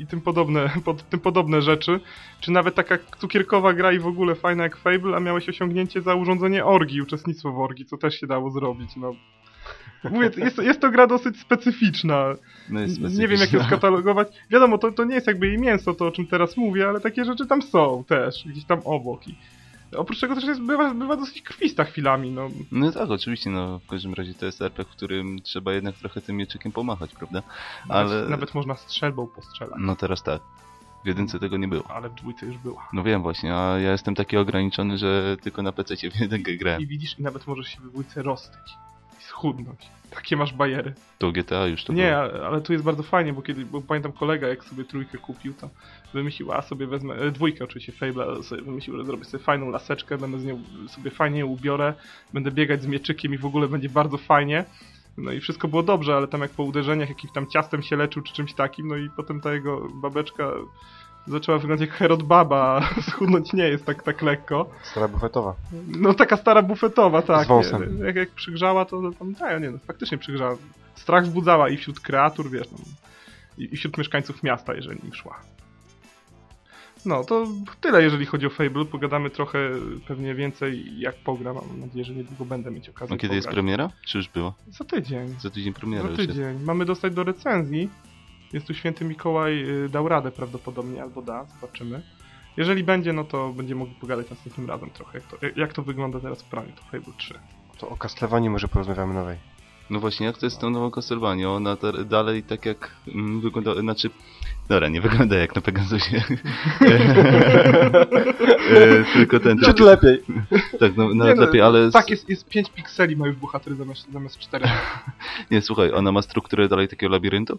i tym podobne, pod, tym podobne rzeczy, czy nawet taka cukierkowa gra i w ogóle fajna jak Fable, a miałeś osiągnięcie za urządzenie orgi, uczestnictwo w orgi, co też się dało zrobić, no. Mówię, jest, jest to gra dosyć specyficzna. No jest Nie wiem jak ją skatalogować. Wiadomo, to, to nie jest jakby jej mięso, to o czym teraz mówię, ale takie rzeczy tam są też, gdzieś tam obok. I oprócz tego też jest, bywa, bywa dosyć krwista chwilami, no. No tak, oczywiście, no w każdym razie to jest RPG, w którym trzeba jednak trochę tym mieczykiem pomachać, prawda? Nawet, Ale... nawet można strzelbą postrzelać. No teraz tak. W jedynce tego nie było. Ale w dwójce już była. No wiem właśnie, a ja jestem taki ograniczony, że tylko na PC w jedynkę grałem. I widzisz, i nawet możesz się w dwójce roztyć. I schudnąć. Takie masz bajery. To GTA już to Nie, było. ale, tu jest bardzo fajnie, bo kiedy, bo pamiętam kolega, jak sobie trójkę kupił, to wymyślił, a sobie wezmę, e, dwójkę oczywiście, Fable, sobie wymyślił, że zrobię sobie fajną laseczkę, będę z nią sobie fajnie ubiorę, będę biegać z mieczykiem i w ogóle będzie bardzo fajnie. No i wszystko było dobrze, ale tam jak po uderzeniach jakimś tam ciastem się leczył czy czymś takim, no i potem ta jego babeczka zaczęła wyglądać jak Herod Baba, a schudnąć nie jest tak, tak lekko. Stara bufetowa. No taka stara bufetowa, tak. Z wąsem. Jak, jak przygrzała, to, to tam, tak, nie, no, faktycznie przygrzała. Strach wzbudzała i wśród kreatur, wiesz, no, i, i wśród mieszkańców miasta, jeżeli im szła. No, to tyle, jeżeli chodzi o Fable. Pogadamy trochę pewnie więcej, jak pogram. Mam nadzieję, że niedługo będę mieć okazję No kiedy jest pograć. premiera? Czy już było? Za tydzień. Za tydzień premiera Za już jest. tydzień. Mamy dostać do recenzji. Jest tu święty Mikołaj y, dał radę prawdopodobnie, albo da, zobaczymy. Jeżeli będzie, no to będziemy mogli pogadać następnym razem trochę, jak to, jak to wygląda teraz w prawie, to Fable 3. To o Castlevanii może porozmawiamy nowej. No właśnie, jak to jest z tą nową Castlevanią? Ona dalej tak jak mm, wygląda, znaczy... Dobra, nie wygląda jak na Pegasusie. e, tylko ten... Ciut lepiej. Tak, no, Nie nawet no, lepiej, ale... Tak, jest, jest 5 pikseli ma już bohater zamiast, zamiast 4. Nie, słuchaj, ona ma strukturę dalej takiego labiryntu?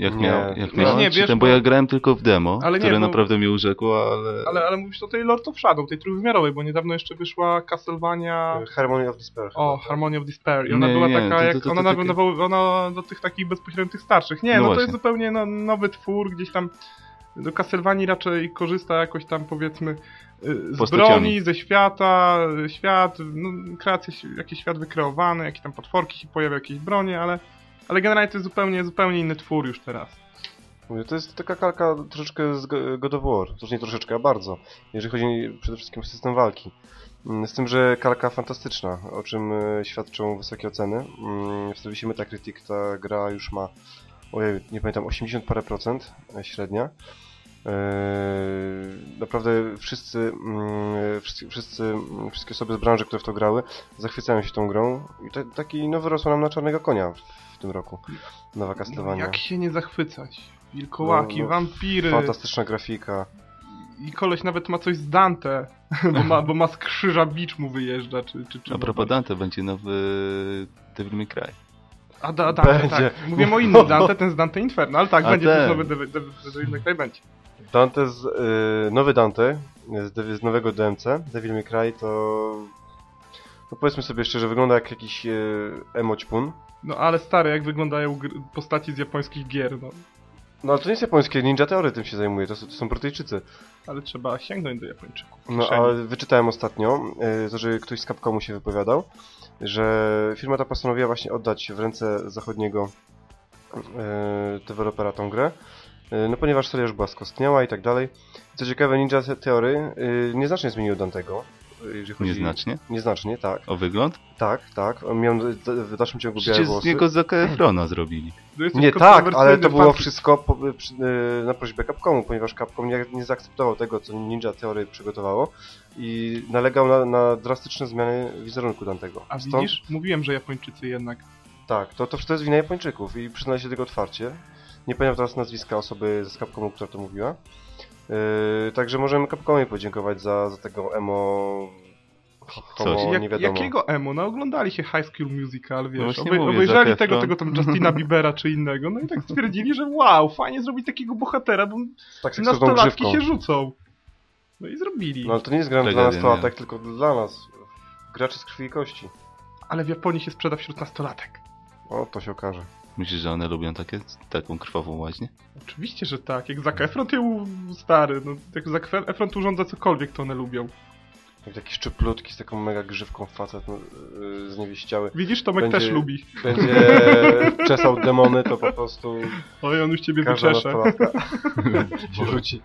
Jak Nie. miał, jak No miała? nie, Czy wiesz, ten, bo ja grałem tylko w demo, Ale nie, które bo- naprawdę mnie urzekło, ale... Ale, ale mówisz o tej Lord of Shadow, tej trójwymiarowej, bo niedawno jeszcze wyszła Castlevania... Harmony of Despair. O. Harmony of Despair. I ona Nie, była nie, taka, to- jak to- to- ona takie- nawiązywała ona do tych takich bezpośrednich tych starszych. Nie, No no, to jest zupełnie no, nowy twór, gdzieś tam do Castlevanii raczej korzysta jakoś tam powiedzmy y, z Postaciami. broni, ze świata, y, świat, no, kreacje, jakiś świat wykreowany, jakieś tam potworki się pojawiają, jakieś bronie, ale, ale generalnie to jest zupełnie, zupełnie inny twór już teraz. Mówię, To jest taka kalka troszeczkę z Go- God of War. Już nie troszeczkę, a bardzo. Jeżeli chodzi przede wszystkim o system walki. Mm, Z tym, że kalka fantastyczna, o czym e, świadczą wysokie oceny. Mm, W serwisie Metacritic ta gra już ma, ojej, nie pamiętam, 80 parę procent e, średnia. Eee, Naprawdę wszyscy, mm, wszyscy, wszyscy, wszystkie osoby z branży, które w to grały, zachwycają się tą grą. I ta- taki nowy rosło nam na czarnego konia tym roku. Nowa Castlevania. Jak się nie zachwycać? Wilkołaki, No, no, wampiry. Fantastyczna grafika. I koleś nawet ma coś z Dante, bo ma, bo ma z krzyża bicz mu wyjeżdża, czy, czy, czy A propos Dante, będzie nowy Devil May Cry. A da, Dante, Będzie. tak. Mówię o innym Dante, ten z Dante Inferno, ale tak, A będzie ten. też nowy Devil Devil May Cry będzie. Dante z, y, nowy Dante z, z nowego DMC, Devil May Cry, to no powiedzmy sobie szczerze, wygląda jak jakiś y, emoćpun. No ale stary, jak wyglądają postaci z japońskich gier, no. No ale to nie jest japońskie, Ninja Theory tym się zajmuje, to, to są Brytyjczycy. Ale trzeba sięgnąć do Japończyków. No ale wyczytałem ostatnio, y, to że ktoś z Capcomu się wypowiadał, że firma ta postanowiła właśnie oddać w ręce zachodniego y, dewelopera tą grę, y, no ponieważ seria już była skostniała i tak dalej. Co ciekawe, Ninja Theory nieznacznie zmienił Dantego. Jeżeli chodzi... Nieznacznie. Nieznacznie, tak. O wygląd? Tak, tak. On miał d- w dalszym ciągu białe Przecież z włosy. niego Efrona zrobili. Jest Nie coś tak, ale to było wszystko po, przy, y, na prośbę Capcomu, ponieważ Capcom nie, nie zaakceptował tego, co Ninja Theory przygotowało i nalegał na, na drastyczne zmiany wizerunku Dantego. A Stąd, widzisz? Mówiłem, że Japończycy jednak. Tak, to, to, to jest wina Japończyków i przyznaję się tego otwarcie. Nie pamiętam teraz nazwiska osoby z Capcomu, która to mówiła. Yy, także możemy Capcomie podziękować za, za tego emo... Homo, Coś. nie Jak, wiadomo. jakiego emo? No oglądali się High School Musical, wiesz, właśnie obej- mówię, obejrzeli tego, tego tam Justina Biebera czy innego, no i tak stwierdzili, że wow, fajnie zrobić takiego bohatera, bo Tak nastolatki się rzucą. No i zrobili. No ale to nie jest gra dla nastolatek, tylko dla nas. Graczy z krwi i kości. Ale w Japonii się sprzeda wśród nastolatek. O, to się okaże. Myślisz, że one lubią takie, taką krwawą łaźnię? Oczywiście, że tak. Jak Zac Efron to u- stary. No, jak Zac Efron urządza cokolwiek, to one lubią. Jak taki szczyplutki z taką mega grzywką facet no, yy, zniewieściały. Widzisz, Tomek Będzie- też lubi. Będzie czesał demony, to po prostu Oj, on już ciebie wyczesze. rzuci.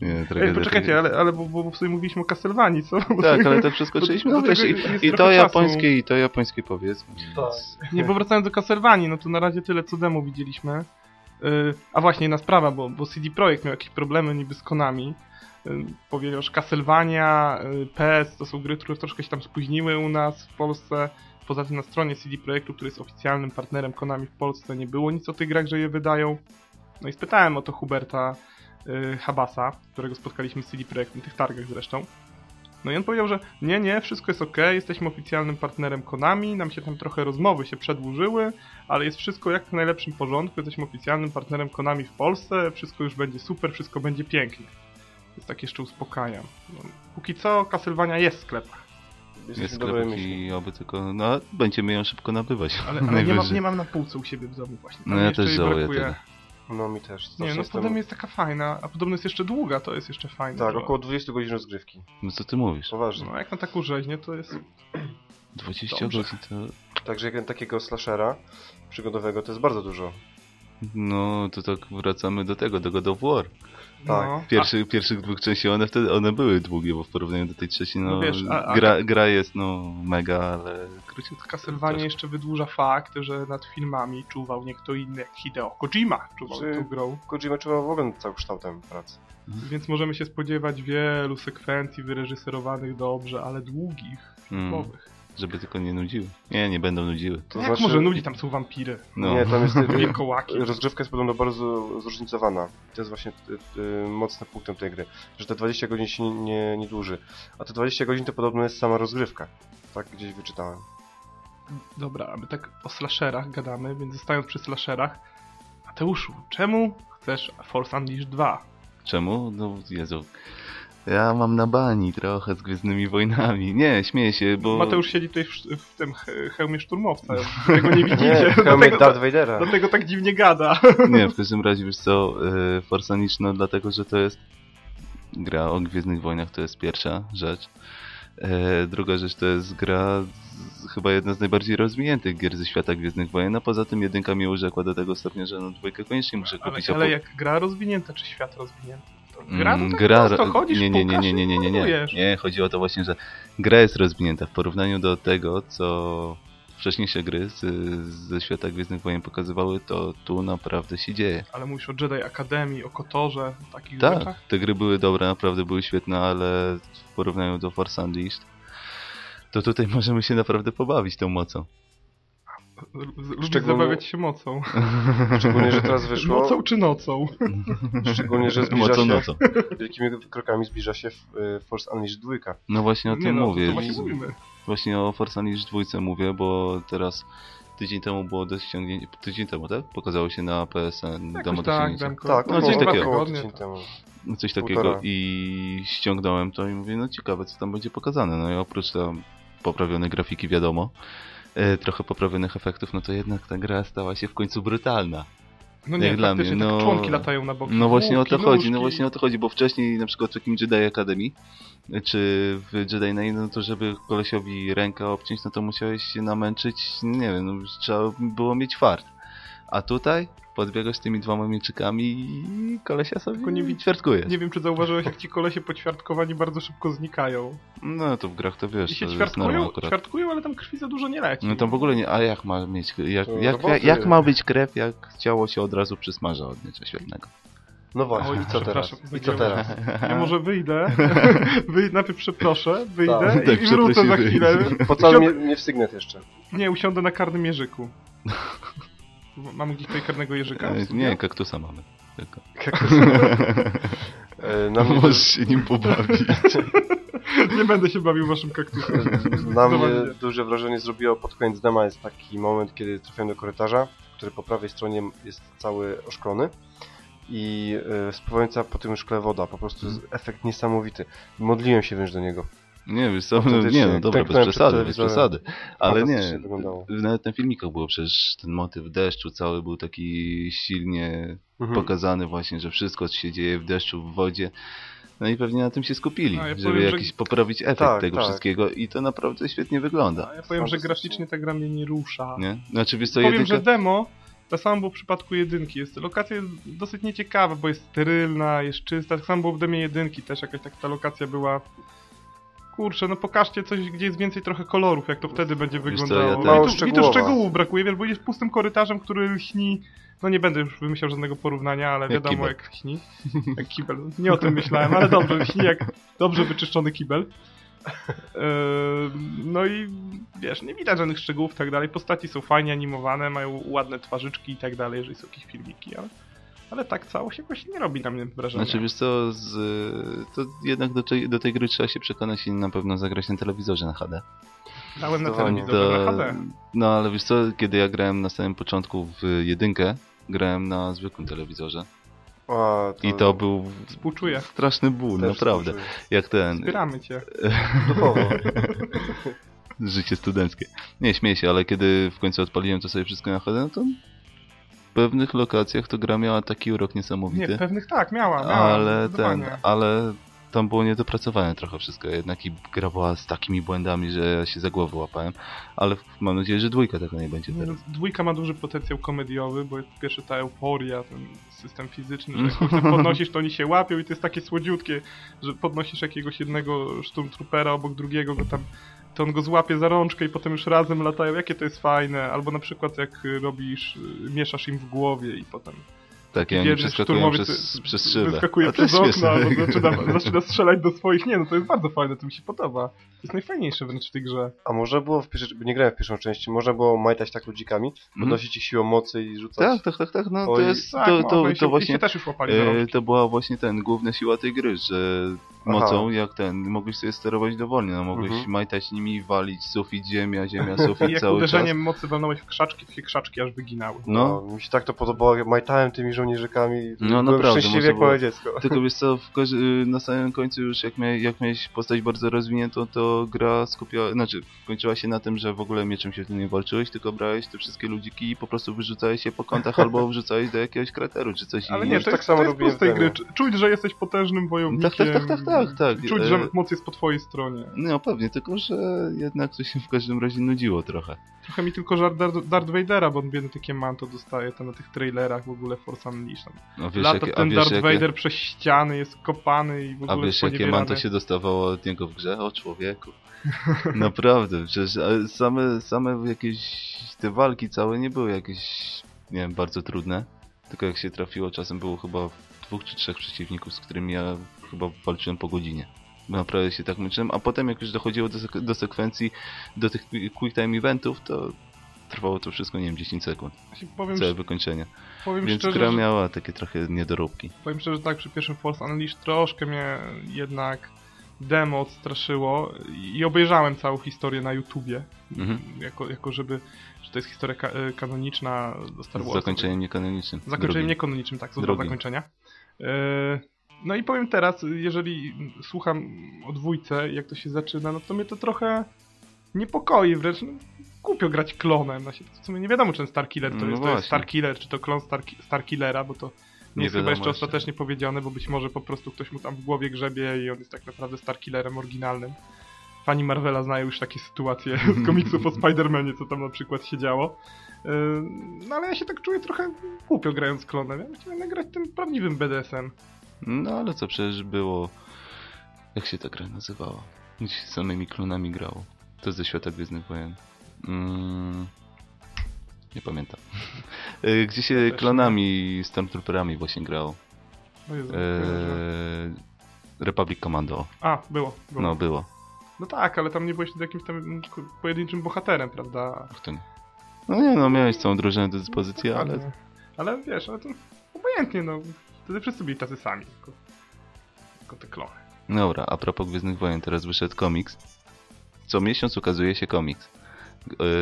Nie, Ej, poczekajcie, ale, ale bo, bo w sumie mówiliśmy o Castlevanii, co? Tak, ale tak przeskoczyliśmy. No wiesz, i, i to czasu. japońskie, i to japońskie powiedzmy. Tak. Nie, bo wracając do Castlevanii, no to na razie tyle co demo widzieliśmy. Yy, a właśnie, jedna sprawa, bo, bo CD Projekt miał jakieś problemy niby z Konami. Yy, powiedział, że Castlevania, yy, PS to są gry, które troszkę się tam spóźniły u nas w Polsce. Poza tym na stronie CD Projektu, który jest oficjalnym partnerem Konami w Polsce, nie było nic o tych grach, że je wydają. No i spytałem o to Huberta Habasa, którego spotkaliśmy z CD Projekt na tych targach zresztą. No i on powiedział, że nie, nie, wszystko jest ok, jesteśmy oficjalnym partnerem Konami, nam się tam trochę rozmowy się przedłużyły, ale jest wszystko jak w najlepszym porządku, jesteśmy oficjalnym partnerem Konami w Polsce, wszystko już będzie super, wszystko będzie pięknie. Więc tak jeszcze uspokajam. No, póki co Castlevania jest w sklepach, Jest myśli. i oby tylko, no będziemy ją szybko nabywać. ale, ale nie, mam, nie mam na półce u siebie w domu właśnie. Tam No ja też żałuję brakuje. tego. No mi też. Nie, no jestem- podobno jest taka fajna, a podobno jest jeszcze długa, to jest jeszcze fajne. Tak, około 20 godzin rozgrywki. No co ty mówisz? Poważnie. No jak na taką rzeźnię to jest... 20 Dobrze. godzin to... Także jak takiego slashera przygodowego to jest bardzo dużo. No to tak wracamy do tego, do God of War. Tak, no, Pierwszy, pierwszych dwóch części one wtedy one były długie, bo w porównaniu do tej trzeciej, no, No wiesz, a- a- gra, gra jest no mega, ale króciutka. Castlevania jeszcze wydłuża fakt, że nad filmami czuwał nie kto inny jak Hideo Kojima czuwał Czy- nad tą grą. Kojima czuwa w ogóle nad całokształtem pracy. Więc możemy się spodziewać wielu sekwencji wyreżyserowanych dobrze, ale długich, Mm, filmowych. Żeby tylko nie nudziły. Nie, nie będą nudziły. To Jak znaczy- może nudzi, tam są wampiry, No. Nie, tam jest... wilkołaki. Rozgrzewka jest podobno bardzo zróżnicowana. To jest właśnie y, y, mocnym punktem tej gry, że te 20 godzin się nie, nie, nie dłuży. A te 20 godzin to podobno jest sama rozgrywka. Tak gdzieś wyczytałem. Dobra, a my tak o slasherach gadamy, więc zostając przy slasherach. Mateuszu, czemu chcesz Force Unleashed 2? Czemu? No Jezu. Ja mam na bani trochę z Gwiezdnymi Wojnami. Nie, śmieję się, bo... Mateusz siedzi tutaj w, w tym he- hełmie szturmowca, tego nie widzicie, Nie, hełmie dlatego, Darth Vadera. dlatego tak dziwnie gada. Nie, w każdym razie, wiesz co, y, Unleashed, no dlatego, że to jest gra o Gwiezdnych Wojnach, to jest pierwsza rzecz. E, druga rzecz to jest gra z, chyba jedna z najbardziej rozwiniętych gier ze świata Gwiezdnych Wojen, a poza tym jedynka mnie urzekła do tego stopnia, że no dwójkę koniecznie muszę Ale, kupić. ale po- jak gra rozwinięta, czy świat rozwinięty? To gra to Mm, tak gra, prosto, chodzisz, nie, nie, nie, nie, nie, nie, nie, nie, nie, chodzi o to właśnie, że gra jest rozwinięta w porównaniu do tego, co wcześniejsze gry z, ze świata Gwiezdnych Wojen pokazywały, to tu naprawdę się dzieje. Ale mówisz o Jedi Academy, o Kotorze, takich Tak, rzeczach? te gry były dobre, naprawdę były świetne, ale w porównaniu do Force Unleashed, to tutaj możemy się naprawdę pobawić tą mocą. L- Lubisz Szczególnie- zabawiać się mocą. Szczególnie, że teraz wyszło, Nocą czy nocą? szczególnie, że zbliża Mocą się, nocą. wielkimi krokami zbliża się y, Force Unleashed 2. No właśnie o tym Nie no, mówię. to właśnie mówimy. Właśnie o Force Unleashed 2 mówię, bo teraz tydzień temu było do ściągnięcia, tydzień temu, tak? Pokazało się na PSN Jakoś demo do tak, ściągnięcia. demko. Tak, No, no coś około takiego. tak. temu. No Coś takiego Półtora. i ściągnąłem to i mówię, no ciekawe co tam będzie pokazane. No i oprócz tam poprawionej grafiki wiadomo, e, trochę poprawionych efektów, no to jednak ta gra stała się w końcu brutalna. No nie, Jak dla mnie, tak no- członki latają na boki. No właśnie o Łuki, to chodzi, no nóżki. właśnie o to chodzi, bo wcześniej na przykład w takim Jedi Academy czy w Jedi Knight, no to żeby kolesiowi rękę obciąć, no to musiałeś się namęczyć, nie wiem, no trzeba było mieć fart. A tutaj podbiegasz z tymi dwoma mieczykami i kolesia sobie Tylko nie widzi- ćwiartkujesz. Nie wiem, czy zauważyłeś, jak ci kolesie poćwiartkowani bardzo szybko znikają. No to w grach to wiesz, I się to ćwiartkują, ćwiartkują, ale tam krwi za dużo nie leci. No tam w ogóle nie, a jak ma mieć, jak, jak, jak, jak ma być krew, jak ciało się od razu przysmaża od miecza świetnego. No właśnie, Oj, i co teraz? I co teraz? Ja może wyjdę, wyjdę najpierw przeproszę, wyjdę Tak, i, tak, i wrócę za chwilę. mnie, mnie w sygnet jeszcze. Nie, usiądę na karnym jeżyku. Mamy gdzieś tutaj karnego jeżyka? E, Nie, kaktusa mamy. Tylko. E, Na mnie, Możesz się nim pobawić. Nie będę się bawił waszym kaktusem. na mnie duże wrażenie zrobiło pod koniec dema jest taki moment, kiedy trafiłem do korytarza, który po prawej stronie jest cały oszklony i e, spływająca po tym szkle woda, po prostu jest efekt niesamowity. Modliłem się wręcz do niego. Nie, wiesz co, no, nie, no dobra, bez tęknąłem przed przesady, bez przesady. Ale nie, wyglądało. nawet na filmikach było przecież ten motyw deszczu cały był taki silnie Mhm. pokazany właśnie, że wszystko się dzieje w deszczu, w wodzie. No i pewnie na tym się skupili, A ja żeby powiem, że- jakiś poprawić efekt Tak, tego tak. wszystkiego i to naprawdę świetnie wygląda. A ja powiem, że graficznie ta gra mnie nie rusza. Nie? Znaczy wiesz co, Powiem, jedynka... że demo, tak samo było w przypadku jedynki. Jest, lokacja jest dosyć nieciekawa, bo jest sterylna, jest czysta. Tak samo było w demie jedynki też jakaś tak ta lokacja była... Kurczę, no pokażcie coś, gdzie jest więcej trochę kolorów, jak to wtedy będzie co, wyglądało. ja tu, Mało mi tu szczegółów brakuje, wiesz, bo jest pustym korytarzem, który lśni... No nie będę już wymyślał żadnego porównania, ale Jak wiadomo kibel. jak lśni. Jak kibel. Nie o tym myślałem, ale dobrze, lśni jak dobrze wyczyszczony kibel. No i wiesz, nie widać żadnych szczegółów i tak dalej. Postaci są fajnie animowane, mają ładne twarzyczki i tak dalej, jeżeli są jakieś filmiki, ale, ale tak całość jakoś nie robi na mnie wrażenia. Znaczy wiesz co, z, to jednak do tej, do tej gry trzeba się przekonać i na pewno zagrać na telewizorze na HD. Dałem na telewizorze na HD. No ale wiesz co, kiedy ja grałem na samym początku w jedynkę, grałem na zwykłym telewizorze. A, I to był Współczuję. straszny ból, też naprawdę. współczuję. Jak ten... Wspieramy cię. Duchowo. Życie studenckie. Nie, śmieję się, ale kiedy w końcu odpaliłem to sobie wszystko na HD, no to pewnych lokacjach to gra miała taki urok Nie, niesamowity. pewnych tak, miała, miała. ale ten, ale tam było niedopracowane trochę wszystko, jednak i gra była z takimi błędami, że ja się za głowę łapałem, ale mam nadzieję, że dwójka taka nie będzie Nie, teraz. Dwójka ma duży potencjał komediowy, bo jest po pierwsze ta euforia, ten system fizyczny, że jak podnosisz, to oni się łapią i to jest takie słodziutkie, że podnosisz jakiegoś jednego szturmtrupera obok drugiego, go tam, to on go złapie za rączkę i potem już razem latają, jakie to jest fajne. Albo na przykład jak robisz, mieszasz im w głowie i potem Tak, i oni przeskakują przez, przez szybę. wyskakuje przez okno, albo zaczyna, zaczyna strzelać do swoich. Nie, no to jest bardzo fajne, to mi się podoba. To jest najfajniejsze wręcz w tej grze. A można było w pierwszej, bo nie grałem w pierwszą części, można było majtać tak ludzikami, podnosić ich siłą mocy i rzucać. Tak, tak, tak, tak, no to jest, Tak, to, można to, i się, to i właśnie też już E, to była właśnie ten, główna siła tej gry, że mocą jak ten, mogłeś sobie sterować dowolnie, no mogłeś Mhm. majtać nimi, walić sufit, ziemia, ziemia, I sufit jak cały uderzeniem czas. mocy walnąłeś w krzaczki, to się krzaczki aż wyginały. No, Mi się tak to podobało, jak majtałem tymi żołnierzykami. No, Byłem naprawdę, szczęśliwy można jak małe dziecko. tylko wiesz co, w y, na samym końcu już jak, mia, jak miałeś postać bardzo rozwiniętą, to gra skupiała, znaczy kończyła się na tym, że w ogóle mieczem się tu nie walczyłeś, tylko brałeś te wszystkie ludziki i po prostu wyrzucałeś je po kątach albo wrzucałeś do jakiegoś krateru czy coś Ale nie, już to tak samo robiłem plus tej w gry. Czuć, że jesteś potężnym wojownikiem. Tak, tak, tak, tak, tak, tak. Czuć, E, że moc jest po twojej stronie. No pewnie, tylko że jednak to się w każdym razie nudziło trochę. Trochę mi tylko żart Darth, Vadera, bo on biedny takie manto dostaje tam na tych trailerach w ogóle Force Unleashed. A wiesz, Lata ten Darth jakie, Vader przez ściany, jest kopany i w ogóle A wiesz jakie manto się dostawało od niego w grze? O człowieku. Naprawdę, przecież same, same jakieś te walki całe nie były jakieś, nie wiem, bardzo trudne. Tylko jak się trafiło, czasem było chyba dwóch czy trzech przeciwników, z którymi ja chyba walczyłem po godzinie. Naprawdę się tak męczyłem, a potem jak już dochodziło do, sek- do sekwencji, do tych quick time eventów, to trwało to wszystko, nie wiem, 10 sekund. Powiem, Całe wykończenie. powiem Więc szczerze, gra miała takie trochę niedoróbki. powiem szczerze, że tak przy pierwszym Force Unleashed troszkę mnie jednak demo odstraszyło i obejrzałem całą historię na YouTubie, Mhm. jako, jako żeby, że to jest historia ka e, kanoniczna do Star Z Wars. zakończeniem niekanonicznym. Zakończeniem Drugim. niekanonicznym, tak, co Drugim. zakończenia. E, No i powiem teraz, jeżeli słucham o dwójce, jak to się zaczyna, no to mnie to trochę niepokoi, wręcz no, głupio grać klonem. No się, w sumie nie wiadomo, czy ten Starkiller to, No jest, to jest. Starkiller, czy to klon Star, Starkillera, bo to nie, Nie jest chyba jeszcze ostatecznie powiedziane, bo być może po prostu ktoś mu tam w głowie grzebie i on jest tak naprawdę Starkillerem oryginalnym. Fani Marvela znają już takie sytuacje z komiksów o Spider-Manie, co tam na przykład się działo. Yy, No ale ja się tak czuję trochę głupio grając klonem. Ja bym chciał nagrać tym prawdziwym BDS-em. No ale co przecież było. Jak się ta gra nazywała? Gdzie się samymi klonami grało. To ze świata Gwiezdnych Wojen. Mm, nie pamiętam. E, Gdzie się nie. klonami, Stormtrooperami właśnie grało. O Jezu. E, Republic Commando. A, było. było. No No. było. tak, ale tam nie byłeś jakimś tam ku- pojedynczym bohaterem, prawda? W tym. No nie no, miałeś całą drużynę do dyspozycji, ale Dokładnie. Ale wiesz, ale to obojętnie, no. Wtedy wszyscy byli tacy sami, tylko, tylko te klony. Dobra, a propos Gwiezdnych Wojen, teraz wyszedł komiks. Co miesiąc ukazuje się komiks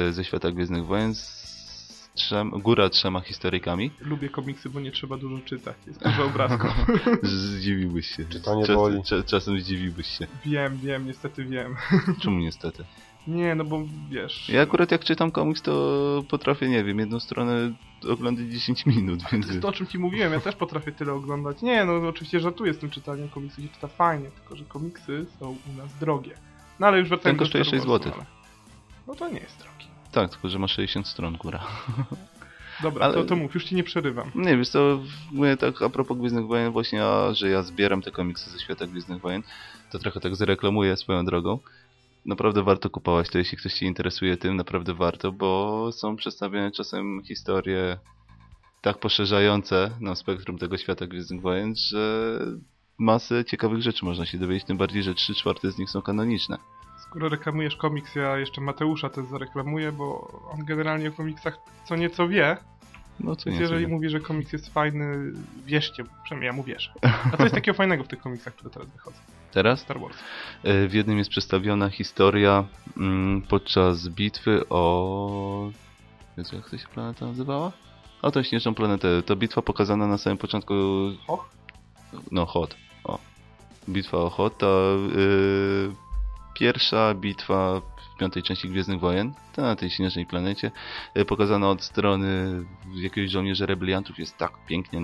e, ze świata Gwiezdnych Wojen z trzem, góra trzema historykami. Lubię komiksy, bo nie trzeba dużo czytać. Jest dużo obrazków. Zdziwiłbyś się. Czytanie Czas, boli. cza- czasem zdziwiłbyś się. wiem, wiem, niestety wiem. Czemu niestety? Nie, no bo wiesz... Ja akurat jak czytam komiks, to potrafię, nie wiem, jedną stronę oglądać 10 minut, więc... To jest to, o czym ci mówiłem, ja też potrafię tyle oglądać. Nie, no oczywiście żartuję z tym czytaniem, komiksy się czyta fajnie, tylko że komiksy są u nas drogie. No ale już wracając Ten kosztuje do Star 6 Warsu, złotych. ale- No to nie jest drogi. Tak, tylko że ma 60 stron góra. Dobra, Ale- to, to mów, już ci nie przerywam. Nie, wiesz co, mówię tak a propos Gwiezdnych Wojen właśnie, a, że ja zbieram te komiksy ze świata Gwiezdnych Wojen, to trochę tak zareklamuję swoją drogą. Naprawdę warto kupować to, jeśli ktoś się interesuje tym, naprawdę warto, bo są przedstawione czasem historie tak poszerzające na spektrum tego świata Gwiezdnych Wojen, że masę ciekawych rzeczy można się dowiedzieć, tym bardziej, że 3 czwarte z nich są kanoniczne. Skoro reklamujesz komiks, ja jeszcze Mateusza też zareklamuję, bo on generalnie o komiksach co nieco wie, No co więc jeżeli sobie. mówi, że komiks jest fajny, wierzcie, przynajmniej ja mu wierzę. A co jest takiego fajnego w tych komiksach, które teraz wychodzą? Teraz? Star Wars. E, W jednym jest przedstawiona historia mm, podczas bitwy o... Jezu, jak to się planeta nazywała? O, tą śnieżną planetę. To bitwa pokazana na samym początku... Hoth? No, Hot. O. Bitwa o Hot to y, pierwsza bitwa piątej części Gwiezdnych Wojen. To na tej śnieżnej planecie. Y, pokazana od strony jakiegoś żołnierza rebeliantów. Jest tak pięknie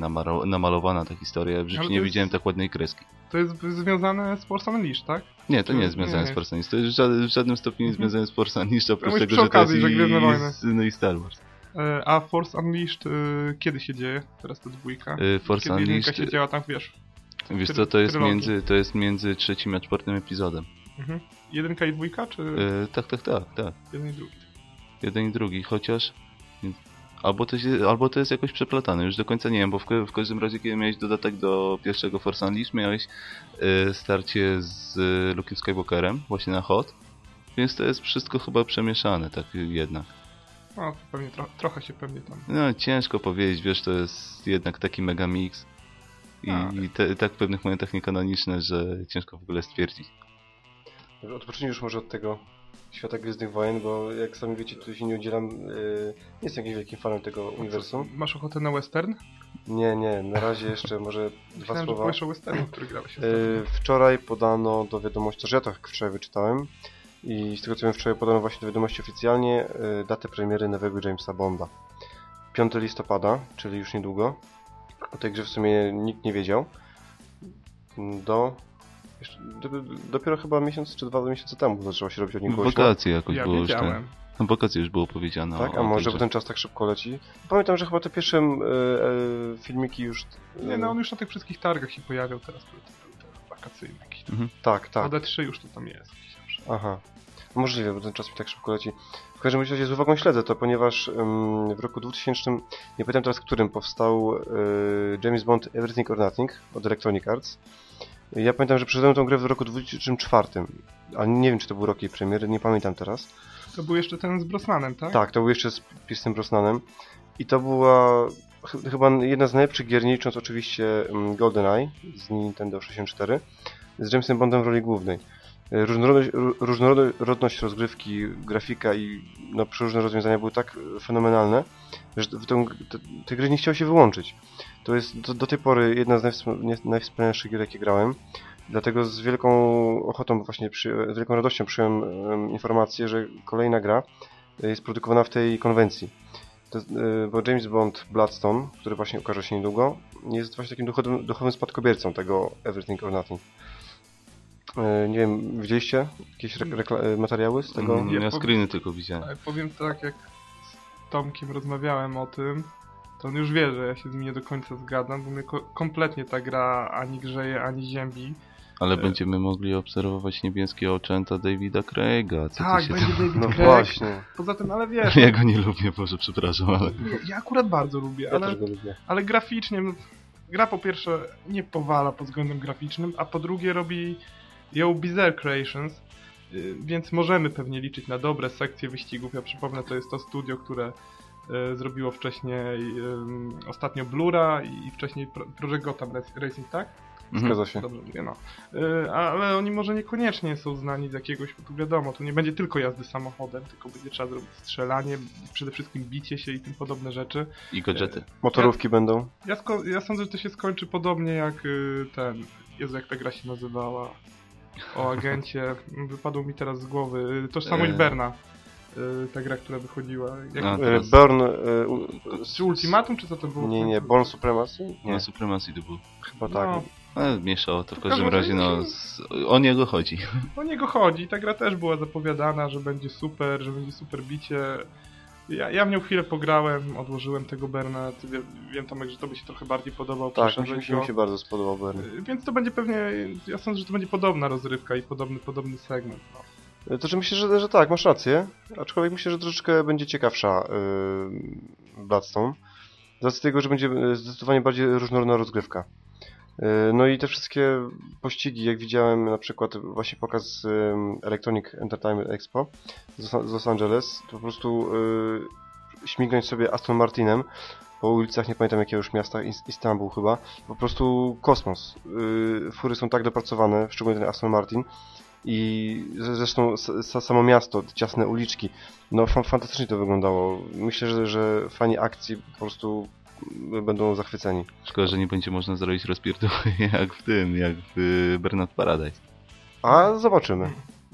namalowana ta historia. W życiu nie jest- widziałem tak ładnej kreski. To jest związane z Force Unleashed, tak? Nie, to nie jest związane nie. z Force Unleashed. To jest w ża- w żadnym stopniu nie Mhm. związane z Force Unleashed, oprócz tego, że to jest i, Wojny. no i Star Wars. E, A Force Unleashed y, kiedy się dzieje? Teraz to dwójka. Force kiedy Unleashed, się działa tam, wiesz. wiesz co, to jest, między, to jest między trzecim a czwartym epizodem. Mhm. Jedynka i dwójka, czy Y, tak, tak, tak, tak. jeden i drugi? Jeden i drugi, chociaż... Albo to, się, albo to jest jakoś przeplatane, już do końca nie wiem, bo w, w każdym razie kiedy miałeś dodatek do pierwszego Force Unleashed, miałeś y, starcie z y, Luke'em Skywalkerem, właśnie na Hot, więc to jest wszystko chyba przemieszane, tak jednak. No, to pewnie tro trochę się pewnie tam... No, ciężko powiedzieć, wiesz, to jest jednak taki mega mix. I, Tak. i te, tak w pewnych momentach niekanoniczne, że ciężko w ogóle stwierdzić. Odpocznij już może od tego świata Gwiezdnych Wojen, bo jak sami wiecie, tu się nie udzielam. Yy, nie jestem jakimś wielkim fanem tego uniwersum. Masz ochotę na western? Nie, nie, na razie jeszcze może dwa Myślałem, że słowa. o westernie, który grałeś. Yy, wczoraj podano do wiadomości, że ja to wczoraj wyczytałem i z tego co wiem wczoraj podano właśnie do wiadomości oficjalnie yy, datę premiery nowego Jamesa Bonda. 5 listopada, czyli już niedługo. O tej grze w sumie nikt nie wiedział. Do... Jeszcze, do, dopiero chyba miesiąc czy dwa miesiące temu zaczęło się robić o nim W głośno. wakacje jakoś Ja było już ten, w wakacje już było powiedziane. Tak, a może bo ten czas tak szybko leci. Pamiętam, że chyba te pierwsze e, e, filmiki już... e, Nie, no on już na tych wszystkich targach się pojawiał teraz, były te, te wakacyjne jakieś tam. Tak, tak. Tak. OD3 już to tam jest. Aha. Możliwe, bo ten czas mi tak szybko leci. W każdym razie z uwagą śledzę to, ponieważ ym, w roku 2000, nie pamiętam teraz którym, powstał y, James Bond Everything or Nothing od Electronic Arts. Ja pamiętam, że przeszedłem tą grę w roku 2004, ale nie wiem, czy to był rok jej premiery, nie pamiętam teraz. To był jeszcze ten z Brosnanem, tak? Tak, to był jeszcze z Piersem Brosnanem i to była ch chyba jedna z najlepszych gier, licząc oczywiście mm, GoldenEye z Nintendo 64, z Jamesem Bondem w roli głównej. Różnorodność, ró- różnorodność rozgrywki, grafika i no, przeróżne rozwiązania były tak fenomenalne, że tą, te, te gry nie chciało się wyłączyć. To jest do, do tej pory jedna z najwsp- nie- najwspanialszych gier, jakie grałem. Dlatego z wielką ochotą, właśnie przy, z wielką radością przyjąłem em, informację, że kolejna gra y, jest produkowana w tej konwencji. To, y, bo James Bond Bloodstone, który właśnie ukaże się niedługo, jest właśnie takim duchowym, duchowym spadkobiercą tego Everything or Nothing. Y, Nie wiem, widzieliście jakieś y, materiały z tego? Mm, Ja Ja screeny tylko widziałem. Ale powiem tak, jak z Tomkiem rozmawiałem o tym, to on już wie, że ja się z nim nie do końca zgadzam, bo mnie ko kompletnie ta gra ani grzeje, ani ziębi. Ale e- będziemy mogli obserwować niebieskie oczęta Davida Craiga. Co tak, będzie David No Craig. właśnie, Poza tym, ale wiesz, Ja go nie lubię, Boże, przepraszam, ale... ja, ja akurat bardzo lubię, ja ale, też go lubię. ale graficznie, no, gra po pierwsze nie powala pod względem graficznym, a po drugie robi ją Bizarre Creations, y, więc możemy pewnie liczyć na dobre sekcje wyścigów. Ja przypomnę, to jest to studio, które y, zrobiło wcześniej y, ostatnio Blura i wcześniej Pro- Project Gotham Rac- Racing, tak? Mhm. Zgadza się. Dobrze mówię, no. Ale oni może niekoniecznie są znani z jakiegoś, bo tu wiadomo, tu nie będzie tylko jazdy samochodem, tylko będzie trzeba zrobić strzelanie, przede wszystkim bicie się i tym podobne rzeczy. I gadżety. Motorówki będą. Ja, ja sądzę, że to się skończy podobnie jak ten, Jezu, jak ta gra się nazywała, o agencie, wypadło mi teraz z głowy, Tożsamość E. Berna. Y, ta gra, która wychodziła. Jak, A, E, teraz- Burn... e, u- czy Ultimatum, czy co to było? Nie, nie, Born Supremacy? Nie, Nie, Supremacy to był. chyba tak. No, Ale mieszało to w każdym razie, no, z, o niego chodzi. o niego chodzi. Ta gra też była zapowiadana, że będzie super, że będzie super bicie. Ja, ja w nią chwilę pograłem, odłożyłem tego Berna. Ty wiem Tomek, że to by się trochę bardziej podobał. Tak, mi się, mi się bardzo spodobał Burn. Y, Więc to będzie pewnie, ja sądzę, że to będzie podobna rozrywka i podobny, podobny segment. No. E, To, że myślę, że, że tak, masz rację. Aczkolwiek myślę, że troszeczkę będzie ciekawsza yy, Bloodstone. Z racji tego, że będzie e, zdecydowanie bardziej różnorodna rozgrywka. Yy, No i te wszystkie pościgi, jak widziałem na przykład właśnie pokaz Electronic Entertainment Expo z Los- Angeles, to po prostu yy, śmignąć sobie Aston Martinem po ulicach, nie pamiętam jakiego już miasta, Is- Istanbul chyba, po prostu kosmos. Yy, Fury są tak dopracowane, szczególnie ten Aston Martin, i zresztą samo miasto, ciasne uliczki, no fa- fantastycznie to wyglądało. Myślę, że, że fani akcji po prostu będą zachwyceni. Szkoda, że nie będzie można zrobić rozpierduchy jak w tym, jak w Bernard Paradise. A zobaczymy.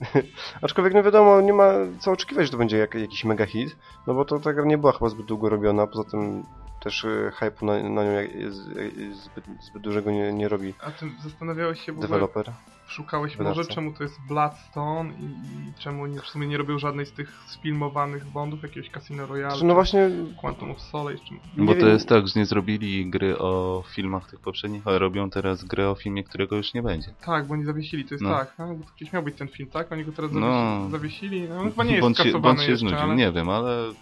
Aczkolwiek no wiadomo, nie ma co oczekiwać, że to będzie jak, jakiś mega hit, no bo to ta gra nie była chyba zbyt długo robiona, poza tym też e, hype'u na, na nią jak, zbyt, zbyt dużego nie, nie robi A ty zastanawiałeś się ogóle, deweloper. szukałeś wydawca. może czemu to jest Bloodstone i, i czemu nie, w sumie nie robią żadnej z tych sfilmowanych bondów, jakiegoś Casino Royale, Znaczy, no właśnie, Quantum of Solace, czy... Bo Nie to wiem. jest tak, że nie zrobili gry o filmach tych poprzednich, ale robią teraz grę o filmie, którego już nie będzie. Tak, bo oni zawiesili, to jest No. tak, no, bo to gdzieś miał być ten film, tak? Oni go teraz No. zawiesili, no on chyba nie jest bądź skasowany bądź się jeszcze, znudził, ale... nie wiem, ale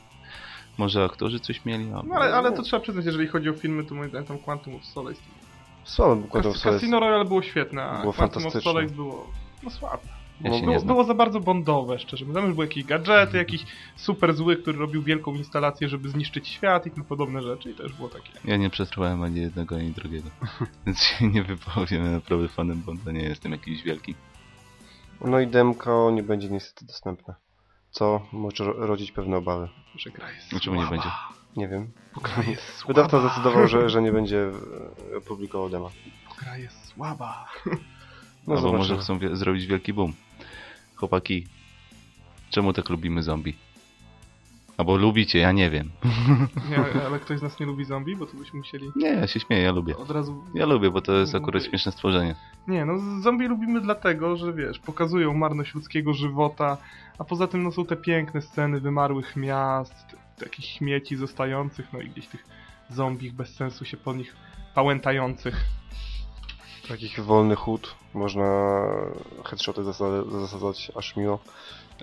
może aktorzy coś mieli? albo- No ale, ale to trzeba przyznać, jeżeli chodzi o filmy, to moim zdaniem tam Quantum of Solace. słaby był Quantum of Solace. Casino Royale było świetne, a Było Quantum of. Solace było no słabe. Ja było, znam. było za bardzo bondowe, szczerze mówiąc. Tam już były jakieś gadżety, jakiś super zły, który robił wielką instalację, żeby zniszczyć świat i tym podobne rzeczy i też było takie. Ja nie przetrwałem ani jednego, ani drugiego. Więc się nie wypowiem, ja naprawdę fanem Bonda nie jestem jakiś wielki. No i demko nie będzie niestety dostępne. Co może ro- rodzić pewne obawy. Że gra jest Dlaczego nie słaba, będzie? Nie wiem. Bo gra jest słaba. Wydawca zdecydował, że, że nie będzie e, publikował dema. Bo gra jest słaba. No Albo zobaczymy. może chcą zrobić wielki boom. Chłopaki, czemu tak lubimy zombie? Albo lubicie, ja nie wiem. Nie, ale ktoś z nas nie lubi zombie, bo to byśmy musieli Nie, ja się śmieję, ja lubię. od razu... Ja lubię, bo to jest akurat śmieszne stworzenie. Nie, no zombie lubimy dlatego, że wiesz, pokazują marność ludzkiego żywota, a poza tym no są te piękne sceny wymarłych miast, takich śmieci zostających, no i gdzieś tych zombich bez sensu się po nich pałętających. Takich wolny chód. Można headshoty zasadzać aż miło.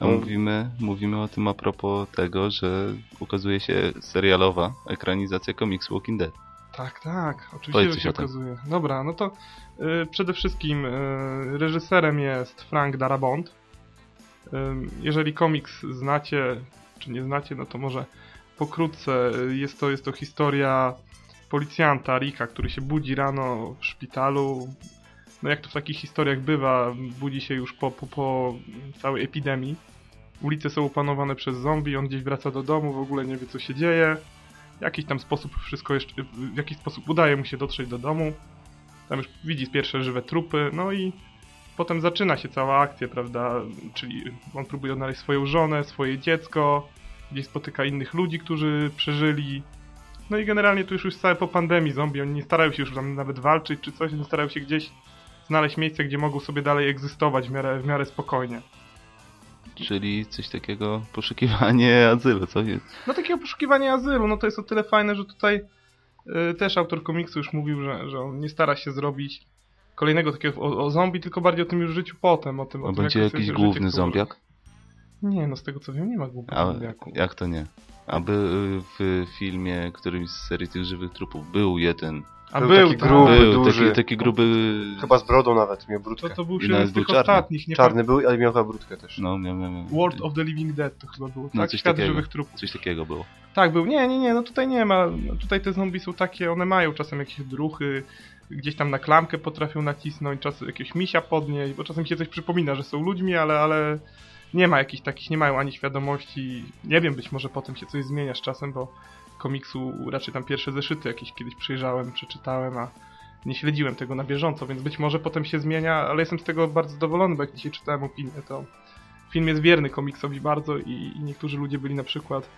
A No. mówimy, mówimy o tym a propos tego, że ukazuje się serialowa ekranizacja komiksu Walking Dead. Tak, tak, oczywiście, że się okazuje. Dobra, no to y, przede wszystkim y, reżyserem jest Frank Darabont. Y, jeżeli komiks znacie, czy nie znacie, no to może pokrótce. Jest to, jest to historia policjanta Rika, który się budzi rano w szpitalu. No jak to w takich historiach bywa, budzi się już po, po, po całej epidemii. Ulice są opanowane przez zombie, on gdzieś wraca do domu, w ogóle nie wie co się dzieje. W jakiś tam sposób wszystko jeszcze, w jakiś sposób udaje mu się dotrzeć do domu. Tam już widzi pierwsze żywe trupy, no i potem zaczyna się cała akcja, prawda? Czyli on próbuje odnaleźć swoją żonę, swoje dziecko, gdzieś spotyka innych ludzi, którzy przeżyli. No i generalnie tu już już całe po pandemii zombie, oni nie starają się już tam nawet walczyć czy coś, oni starają się gdzieś znaleźć miejsce, gdzie mogą sobie dalej egzystować w miarę, w miarę spokojnie. Czyli coś takiego, poszukiwanie azylu, co jest? No takiego poszukiwania azylu, no to jest o tyle fajne, że tutaj y, też autor komiksu już mówił, że, że on nie stara się zrobić kolejnego takiego o, o zombie, tylko bardziej o tym już życiu potem, o tym, o A tym będzie jak jakiś główny życie, zombiak? Nie, no z tego co wiem, nie ma A głębokiego zombiaku. jak to nie? Aby y, w filmie którymś z serii tych żywych trupów był jeden. A był był, taki tak. gruby, był duży. taki, taki gruby. Chyba z brodą nawet, miał To, brudkę. to był I jeden z był tych czarny. ostatnich. Nie Czarny był, ale miał chyba brudkę też. No, miał, miał, miał. World of the Living Dead to chyba było, No, tak? coś Świat takiego. żywych trupów. Coś takiego było. Tak, był. Nie, nie, nie, no tutaj nie ma. No tutaj te zombie są takie, one mają czasem jakieś druchy, gdzieś tam na klamkę potrafią nacisnąć, czasem jakiegoś misia podnieść, bo czasem się coś przypomina, że są ludźmi, ale, ale nie ma jakichś takich, nie mają ani świadomości. Nie wiem, być może potem się coś zmienia z czasem, bo komiksu raczej tam pierwsze zeszyty jakieś kiedyś przyjrzałem, przeczytałem, a nie śledziłem tego na bieżąco, więc być może potem się zmienia, ale jestem z tego bardzo zadowolony, bo jak dzisiaj czytałem opinię, to film jest wierny komiksowi bardzo i, i niektórzy ludzie byli na przykład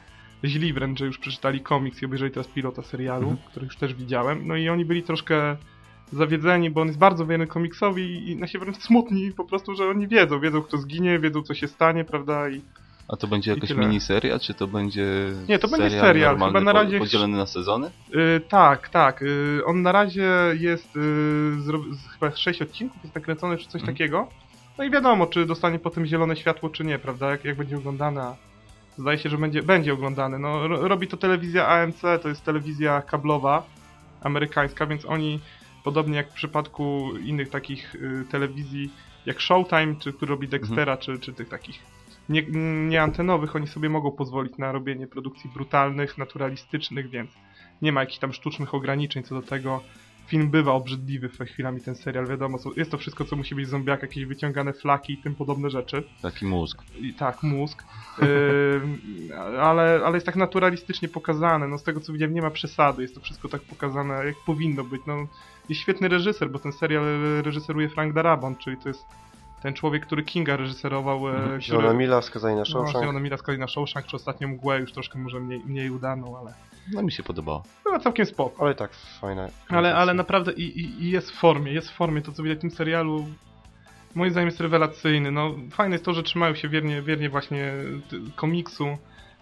źli wręcz, że już przeczytali komiks i obejrzeli teraz pilota serialu, Mhm. który już też widziałem. No i oni byli troszkę zawiedzeni, bo on jest bardzo wierny komiksowi i na się wręcz smutni po prostu, że oni wiedzą, wiedzą kto zginie, wiedzą co się stanie, prawda? I A to będzie jakaś miniseria, czy to będzie. Nie, to będzie serial, normalny, chyba na razie- Podzielony na sezony? Yy, tak, tak. Yy, on na razie jest yy, zro- z, chyba 6 odcinków, jest nakręcony czy coś Mhm. takiego. No i wiadomo, czy dostanie potem zielone światło, czy nie, prawda? Jak, jak będzie oglądane. a Zdaje się, że będzie, będzie oglądany. No, ro, robi to telewizja AMC, to jest telewizja kablowa amerykańska, więc oni, podobnie jak w przypadku innych takich y, telewizji, jak Showtime, czy który robi Dextera, czy, czy tych takich nie, nie antenowych, oni sobie mogą pozwolić na robienie produkcji brutalnych, naturalistycznych, więc nie ma jakichś tam sztucznych ograniczeń co do tego. Film bywa obrzydliwy w chwilami ten serial, wiadomo, jest to wszystko, co musi być zombiak, jakieś wyciągane flaki i tym podobne rzeczy. Taki mózg. I tak, mózg. Ym, ale, ale jest tak naturalistycznie pokazane. No z tego co widziałem, nie ma przesady. Jest to wszystko tak pokazane, jak powinno być. No, jest świetny reżyser, bo ten serial reżyseruje Frank Darabont, czyli to jest ten człowiek, który Kinga reżyserował. e, Mhm. który- Zielona Mila, skazani na no, Shawshank. Zielona Mila z kolei na Shawshank, czy ostatnią mgłę, już troszkę może mniej, mniej udaną, ale No mi się podobało. była całkiem spoko. Ale i tak fajne. Ale, ale naprawdę i, i, i jest w formie, jest w formie. To co widać w tym serialu moim zdaniem jest rewelacyjny. No, fajne jest to, że trzymają się wiernie, wiernie właśnie ty- komiksu.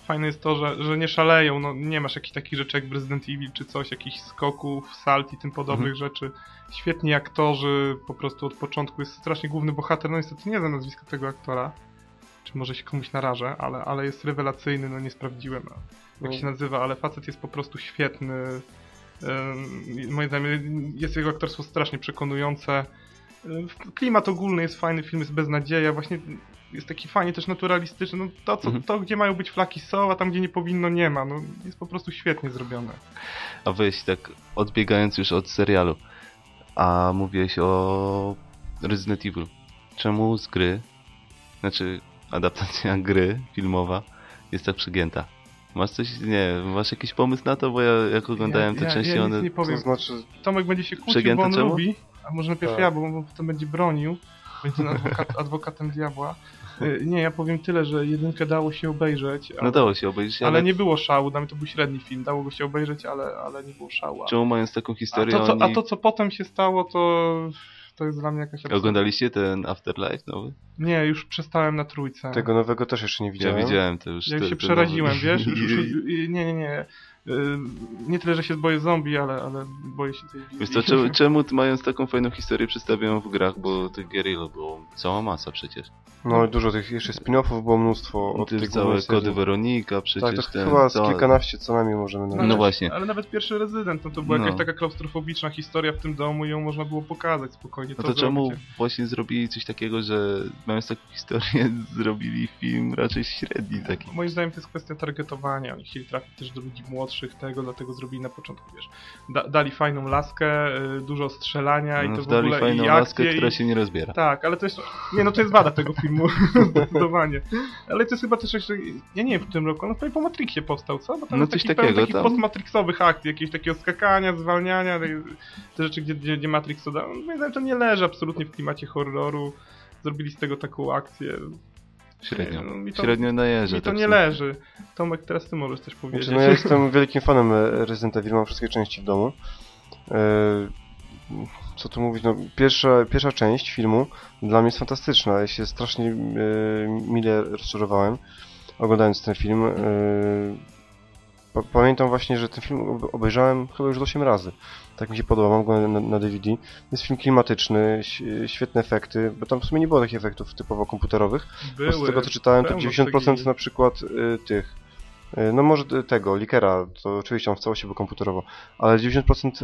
Fajne jest to, że, że nie szaleją, no, nie masz jakichś takich rzeczy jak w Resident Evil czy coś, jakichś skoków, salt i tym podobnych rzeczy. Świetni aktorzy, po prostu od początku jest strasznie główny bohater, no niestety nie znam nazwiska tego aktora, czy może się komuś narażę, ale, ale jest rewelacyjny, no nie sprawdziłem jak No. się nazywa, ale facet jest po prostu świetny. Ym, Moim zdaniem jest jego aktorstwo strasznie przekonujące. Klimat ogólny jest fajny, film jest beznadzieja, właśnie jest taki fajnie też naturalistyczny. No to, co, Mhm. to, gdzie mają być flaki są, a tam, gdzie nie powinno, nie ma. No, jest po prostu świetnie zrobione. A weź tak odbiegając już od serialu. A mówiłeś o Resident Evil. Czemu z gry, znaczy adaptacja gry filmowa jest tak przegięta? Masz coś, nie masz jakiś pomysł na to? Bo ja jak oglądałem ja, te ja, części, ja one... nie To powiem. znaczy, Tomek będzie się kłócił, bo on czemu? lubi. A może najpierw Tak. ja, bo, bo potem będzie bronił. Będzie adwokat, adwokatem diabła. Y, Nie, ja powiem tyle, że jedynkę dało się obejrzeć, ale, No dało się obejrzeć, ale, ale nie było szału. Dla mnie to był średni film, dało go się obejrzeć, ale, ale nie było szału. A, czemu mając taką a, historię to, co, a oni... to, co potem się stało, to, to jest dla mnie jakaś absurda. Oglądaliście ten Afterlife nowy? Nie, już przestałem na trójce. tego nowego też jeszcze nie Ja widziałem. widziałem to już. Ja te- się przeraziłem, nowe. wiesz? Już, już, już, nie, nie, nie. Y, Nie tyle, że się boję zombie, ale, ale boję się tej Wiesz co, czemu, czemu mając taką fajną historię przedstawiają w grach, bo tych Guerrilla było cała masa przecież. No dużo tych jeszcze spin-offów było mnóstwo od Ty tych całe kody serii. Weronika, przecież Tak, to ten... chyba z kilkanaście co najmniej możemy No nagrać. właśnie. Ale nawet pierwszy rezydent, no to była No. jakaś taka klaustrofobiczna historia w tym domu i ją można było pokazać spokojnie. No Co to czemu zrobicie? właśnie zrobili coś takiego, że mając taką historię, zrobili film raczej średni taki. Moim zdaniem to jest kwestia targetowania. Oni chcieli trafić też do ludzi młodszych tego, dlatego zrobili na początku, wiesz, da, dali fajną laskę, y, dużo strzelania i No, to w dali ogóle fajną i laskę, akcje która i... się nie rozbiera. Tak, ale to jest. Nie, no to jest wada tego filmu, zdecydowanie. Ale to jest chyba też jeszcze. Ja nie wiem w tym roku, no prawie po Matrixie powstał, co? Bo tam No coś taki takiego, pełen takich postmatrixowych akcji, jakiegoś takiego skakania, zwalniania, te- rzeczy, gdzie, gdzie, gdzie Matrix to da. Moim zdaniem to nie leży absolutnie w klimacie horroru. Zrobili z tego taką akcję. Średnio. Nie, no, mi to- Średnio najeżdża. I to tak nie sobie. leży. Tomek, teraz ty możesz coś powiedzieć. Znaczy, no ja jestem wielkim fanem e, Resident Evil, mam wszystkie części w domu. E, Co tu mówić, no pierwsza, pierwsza część filmu dla mnie jest fantastyczna. Ja się strasznie e, mile rozczarowałem oglądając ten film. Pa pamiętam właśnie, że ten film ob- obejrzałem chyba już z 8 razy. Tak mi się podoba, mam go na, na DVD. Jest film klimatyczny, świetne efekty, bo tam w sumie nie było takich efektów typowo komputerowych. Bo z tego co czytałem, to pełno 90% CGI. na przykład y, tych, y, no może tego, Likera, to oczywiście on w całości był komputerowo, ale 90%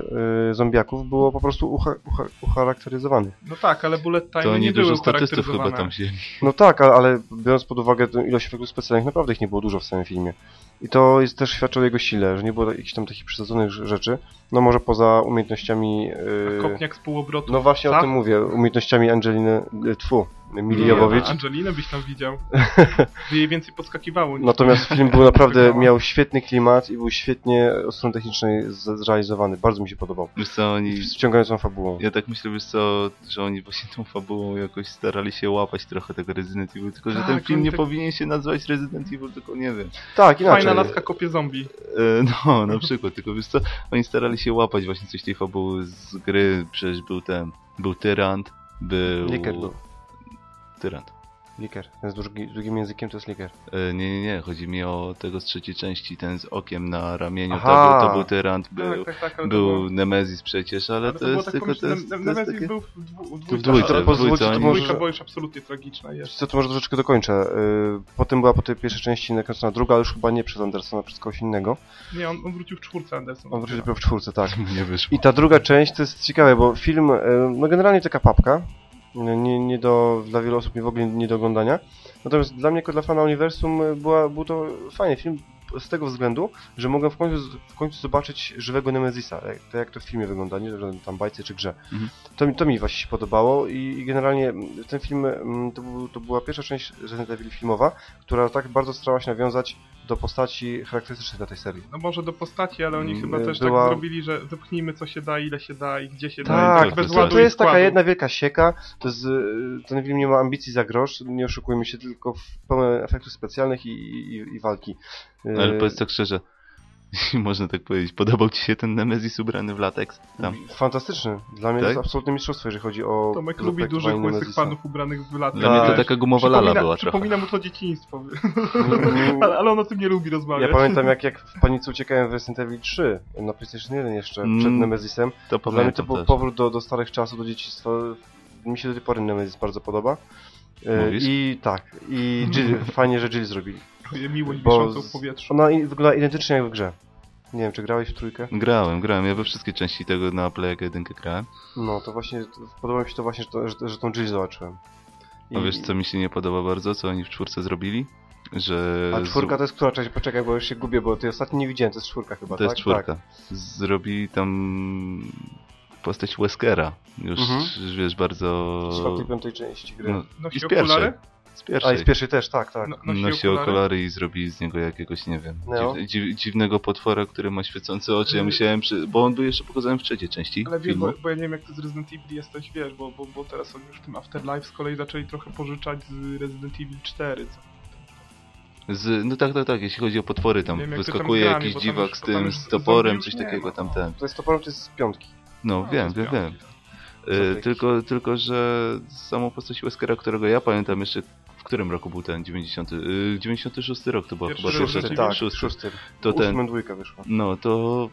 y, zombiaków było po prostu ucha, ucha, ucharakteryzowanych. No tak, ale bullet time To nie były dużo statystów chyba tam wzięli. No tak, ale, ale biorąc pod uwagę ilość efektów specjalnych, naprawdę ich nie było dużo w samym filmie. I to jest też świadczy o jego sile, że nie było jakichś tam takich przesadzonych rz- rzeczy. No może poza umiejętnościami... Yy... Kopniak z półobrotu. No właśnie o Tak? tym mówię, umiejętnościami Angeliny, y, tfu, Mili Nie, a Angelinę byś tam widział. By jej więcej podskakiwało. niż- Natomiast film był naprawdę, miał świetny klimat i był świetnie od strony technicznej zrealizowany. Bardzo mi się podobał. Wiesz co, oni... Z wciągającą fabułą. Ja tak myślę, wiesz co, że oni właśnie tą fabułą jakoś starali się łapać trochę tego Resident Evil, tylko że Tak, ten film nie tak- powinien się nazywać Resident Evil, tylko nie wiem. Tak, inaczej. Fajna laska kopie zombie. E, No, na przykład, tylko wiesz co, oni starali się łapać właśnie coś tej fabuły z gry, przecież był ten, był Tyrant, był... Liker był. Tyrant. Liker. Ten z drugi, drugim językiem to jest liker. E, Nie, nie, nie, chodzi mi o tego z trzeciej części, ten z okiem na ramieniu, to był, to był Tyrant, był, tak, tak, tak, ale to był było... Nemesis przecież, ale, Ale to, to było jest tak tylko, to jest, to Nem- jest Nemesis takie... był w, dwu, w W dwójce. dwójce, To w dwójce może- Dwójka była już absolutnie tragiczna. Jest. Co, to może troszeczkę dokończę. Yy, Potem była po tej pierwszej części nakręcona druga, ale już chyba nie przez Andersona, przez kogoś innego. Nie, on, on wrócił w czwórce Anderson. On wrócił dopiero w czwórce, tak. Nie wyszło. I ta druga część to jest ciekawe, bo film, e, no generalnie taka papka, nie, nie do, dla wielu osób nie w ogóle nie do oglądania. Natomiast dla mnie, jako dla fana uniwersum, e, była, był to fajny film z tego względu, że mogłem w końcu, w końcu zobaczyć żywego Nemezisa, jak, to jak to w filmie wygląda, nie że tam bajce czy grze. Mhm. To, mi- to mi właśnie się podobało i, i generalnie mm, ten film mm, to, był, to była pierwsza część Resident Evil filmowa, która tak bardzo starała się nawiązać do postaci charakterystycznych dla tej serii. No może do postaci, ale oni Mm, chyba też była- tak zrobili, że wypchnijmy co się da, ile się da i gdzie się da. Tak, i tak bez to- ładu to jest taka jedna wielka sieka. To jest, y, ten film nie ma ambicji za grosz, nie oszukujmy się, tylko w pełen efektów specjalnych i, i, i walki. Y, Ale powiedz tak szczerze, można tak powiedzieć, podobał ci się ten Nemesis ubrany w lateks? Tam. Fantastyczny. Dla mnie Tak? to jest absolutne mistrzostwo, jeżeli chodzi o Tomek lubi dużych łysych panów ubranych w lat. Dla mnie to Tak. taka gumowa lala była trochę. Przypomina mu to dzieciństwo. Mm, ale, ale on o tym nie lubi rozmawiać. Ja pamiętam jak, jak w panice uciekałem w Resident Evil 3 na PlayStation 1 jeszcze, Mm, przed Nemezisem. To Dla mnie to był też. powrót do, do starych czasów, do dzieciństwa. Mi się do tej pory Nemezis bardzo podoba. Y, Mówisz? I tak, i Jill, fajnie, że Jill zrobili. Czuję miłość Bo wiszącą w powietrzu. Ona wygląda identycznie jak w grze. Nie wiem, czy grałeś w trójkę? Grałem, grałem. Ja we wszystkie części tego na Playaka 1 grałem. No, to właśnie, podoba mi się to właśnie, że, to, że, że tą Jill zobaczyłem. I- A wiesz co mi się nie podoba bardzo, co oni w czwórce zrobili? Że... A czwórka to jest która część? Poczekaj, bo już się gubię, bo ty ostatnio nie widziałem, to jest czwórka chyba, To jest tak? czwórka. Tak. Zrobili tam postać Weskera. Już, Mhm. już wiesz, bardzo... Z czwartej, piątej części gry. No, Nosi I okulary? pierwszej. Z A pierwszej. i z pierwszej też, tak, tak. No, Nosi okulary i zrobili z niego jakiegoś, nie wiem, Neo? dziw, dziw, dziwnego potwora, który ma świecące oczy. Ja myślałem, przy, bo on był jeszcze pokazany w trzeciej części Ale filmu. bo, bo ja nie wiem jak ty z Resident Evil jesteś, wiesz, bo, bo, bo teraz oni już w tym Afterlife z kolei zaczęli trochę pożyczać z Resident Evil 4, co Z, no tak, tak, tak, jeśli chodzi o potwory, tam wiem, ty tam wyskakuje grami, jakiś dziwak z tym, z toporem, coś takiego tam no. ten. To jest toporem, to jest z piątki. No, No, wiem, to wiem, wiem. Y, tylko, tylko, że samą postać Weskera, którego ja pamiętam jeszcze, w którym roku był ten 90, y, 96 rok to była chyba pierwsza, tak, szósty. szósty. To ten, dwójka wyszła. no to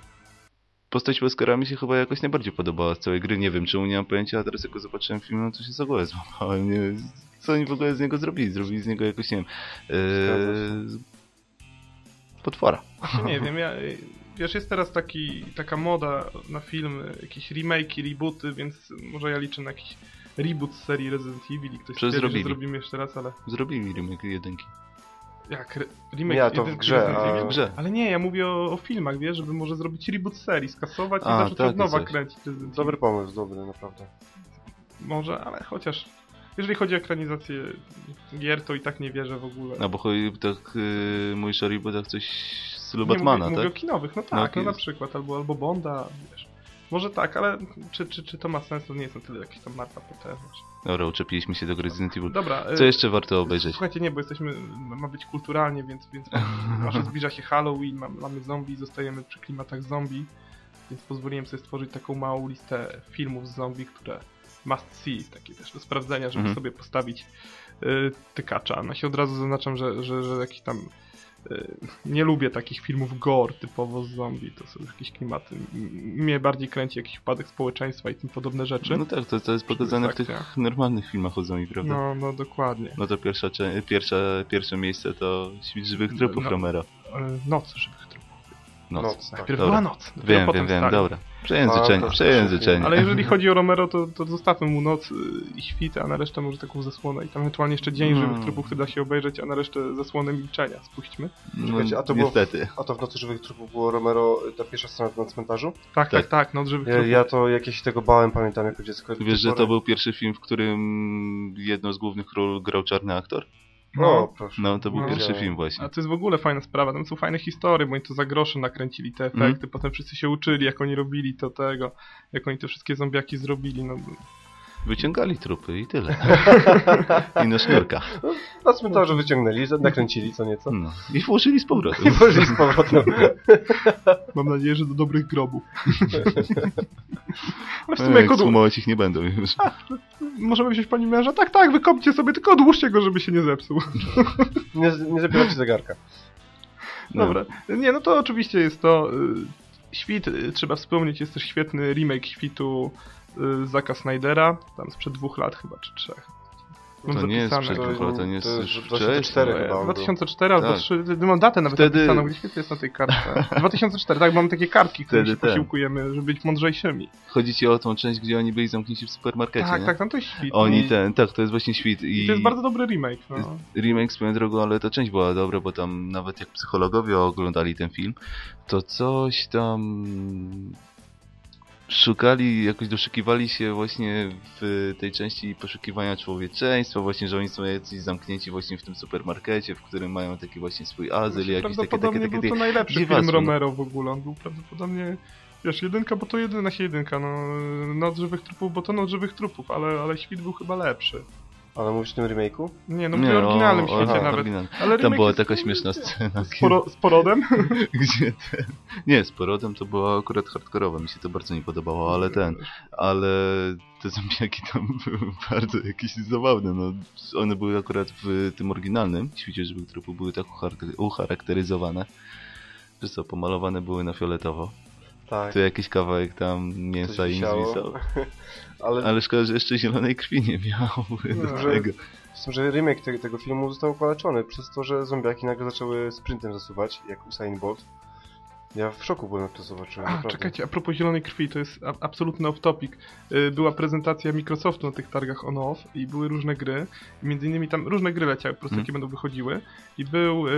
postać Weskera mi się chyba jakoś najbardziej podobała z całej gry, nie wiem czemu, nie mam pojęcia, a teraz jak go zobaczyłem w filmie, no to się za głowę złapałem, nie co oni w ogóle z niego zrobili, zrobili z niego jakoś, nie wiem, yy, potwora. Właśnie nie wiem, ja, wiesz, jest teraz taki, taka moda na filmy, jakieś remake'i, rebooty, więc może ja liczę na jakiś reboot z serii Resident Evil i ktoś stwierdzi, zrobili. że zrobimy jeszcze raz, ale Zrobili remake jedynki. jak, re, remake Nie, to w jedynki grze, Resident a- Evil? W grze. Ale nie, ja mówię o, o filmach, wiesz, żeby może zrobić reboot serii, skasować A, i zacząć takie od nowa coś. kręcić Resident Dobry Evil. pomysł, dobry, naprawdę. Może, ale chociaż... Jeżeli chodzi o ekranizację gier, to i tak nie wierzę w ogóle. A bo chodzi, tak yy, mówisz o rebootach coś stylu Nie, Batmana, mówię, tak? mówię o kinowych, no tak, No, no, na przykład, albo, albo Bonda, wiesz. Może tak, ale czy, czy, czy to ma sens, to nie jest na tyle jakiś tam marka potężna. Dobra, uczepiliśmy się do Resident Evil. Dobra, Co e, jeszcze warto obejrzeć? Słuchajcie, nie, bo jesteśmy, ma być kulturalnie, więc, więc może zbliża się Halloween, mam, mamy zombie, zostajemy przy klimatach zombie, więc pozwoliłem sobie stworzyć taką małą listę filmów z zombie, które must see, takie też do sprawdzenia, żeby Mhm. sobie postawić y, tykacza. No się od razu zaznaczam, że, że, że jakiś tam y, nie lubię takich filmów gore typowo z zombie, to są jakieś klimaty. Mnie bardziej kręci jakiś upadek społeczeństwa i tym podobne rzeczy. No tak, to, to jest pokazane w tych normalnych filmach o zombie, prawda? No, No, no dokładnie. to pierwsza, pierwsza, pierwsze miejsce to żywych trupów No. Romero. Y, Noc żywych. Noc, Noc. tak. Najpierw dobra. była noc. Wiem, wiem, wiem, dobra. Przejęzyczenie, przejęzyczenie. Ale jeżeli chodzi o Romero, to, to zostawmy mu noc y, i świt, a na resztę może taką zasłonę i tam ewentualnie jeszcze dzień No. żywych trupów, da się obejrzeć, a na resztę zasłonę milczenia spuśćmy. No, Czekajcie, a to było- niestety. A to w Nocy Żywych Trupów było Romero, ta pierwsza scena na cmentarzu? Tak, tak, Tak. tak, noc żywych Ja, trupów. ja to jakieś tego bałem, pamiętam jako dziecko. Wiesz, że to był pierwszy film, w którym jedną z głównych ról grał czarny aktor? O, No, proszę. No, to był No. pierwszy film właśnie. a to jest w ogóle fajna sprawa, tam są fajne historie, bo oni to za grosze nakręcili te efekty, Mhm. potem wszyscy się uczyli, jak oni robili to tego, jak oni te wszystkie zombiaki zrobili, no Wyciągali trupy i tyle. I na sznurkach. Na cmentarzu wyciągnęli, nakręcili co nieco. No. I włożyli z powrotem. I poszli z powrotem. mam nadzieję, że do dobrych grobów. Ale w No, sumie jako Sumować ich nie będą już. możemy wziąć pani męża, tak, tak, wykopcie sobie, tylko odłóżcie go, żeby się nie zepsuł. Nie, nie zabierajcie zegarka. No. Dobra. Nie, no to oczywiście jest to. y, Świt, y, trzeba wspomnieć, jest też świetny remake świtu y, Zaka Snydera, tam sprzed dwóch lat chyba, czy trzech. Mam To nie jest przed To- dwóch lat, to nie jest to już jest 2004 wcześniej. chyba. on był. 2004 albo Tak. 3, mam datę nawet Wtedy- napisaną, gdzieś świetnie jest na tej kartce. 2004, tak, mam takie kartki, które się ten. posiłkujemy, żeby być mądrzejszymi. Chodzi ci o tą część, gdzie oni byli zamknięci w supermarkecie, Tak, nie? tak, tam to jest świt. Oni I- ten, tak, to jest właśnie świt i, I to jest bardzo dobry remake, no. remake swoją drogą, ale ta część była dobra, bo tam nawet jak psychologowie oglądali ten film, to coś tam szukali, jakoś doszukiwali się właśnie w tej części poszukiwania człowieczeństwa, właśnie, że oni są jacyś zamknięci właśnie w tym supermarkecie, w którym mają taki właśnie swój azyl, jakiś takie, takie, takie, był to najlepszy film no. Romero w ogóle. On był prawdopodobnie, wiesz, jedynka, bo to jedyna się jedynka, no, Noc żywych trupów, bo to Noc żywych trupów, ale, ale świt był chyba lepszy. Ale mówisz w tym remake'u? Nie, no w Nie, oryginalnym o- świecie aha, nawet. oryginalny. Ale Tam remake była taka śmieszna scena, Z, poro, z porodem? gdzie ten... Nie, z porodem to była akurat hardkorowa, mi się to bardzo nie podobało, ale ten... Ale te zombiaki tam były bardzo jakieś zabawne, no. One były akurat w tym oryginalnym świecie żywych trupów, były tak uchar- ucharakteryzowane, że co, pomalowane były na fioletowo. Tak. To jakiś kawałek tam mięsa im zwisał. Ale, Ale szkoda, że jeszcze zielonej krwi nie miały No, do że- tego. z tym, że remake te, tego filmu został okaleczony przez to, że zombiaki nagle zaczęły sprintem zasuwać, jak Usain Bolt. Ja w szoku byłem, jak to zobaczyłem. A, naprawdę. czekajcie, a propos zielonej krwi, to jest absolutny off-topic. Y, Była prezentacja Microsoftu na tych targach on-off i były różne gry. I między innymi tam różne gry leciały, po prostu Mhm. jakie będą wychodziły. I był y,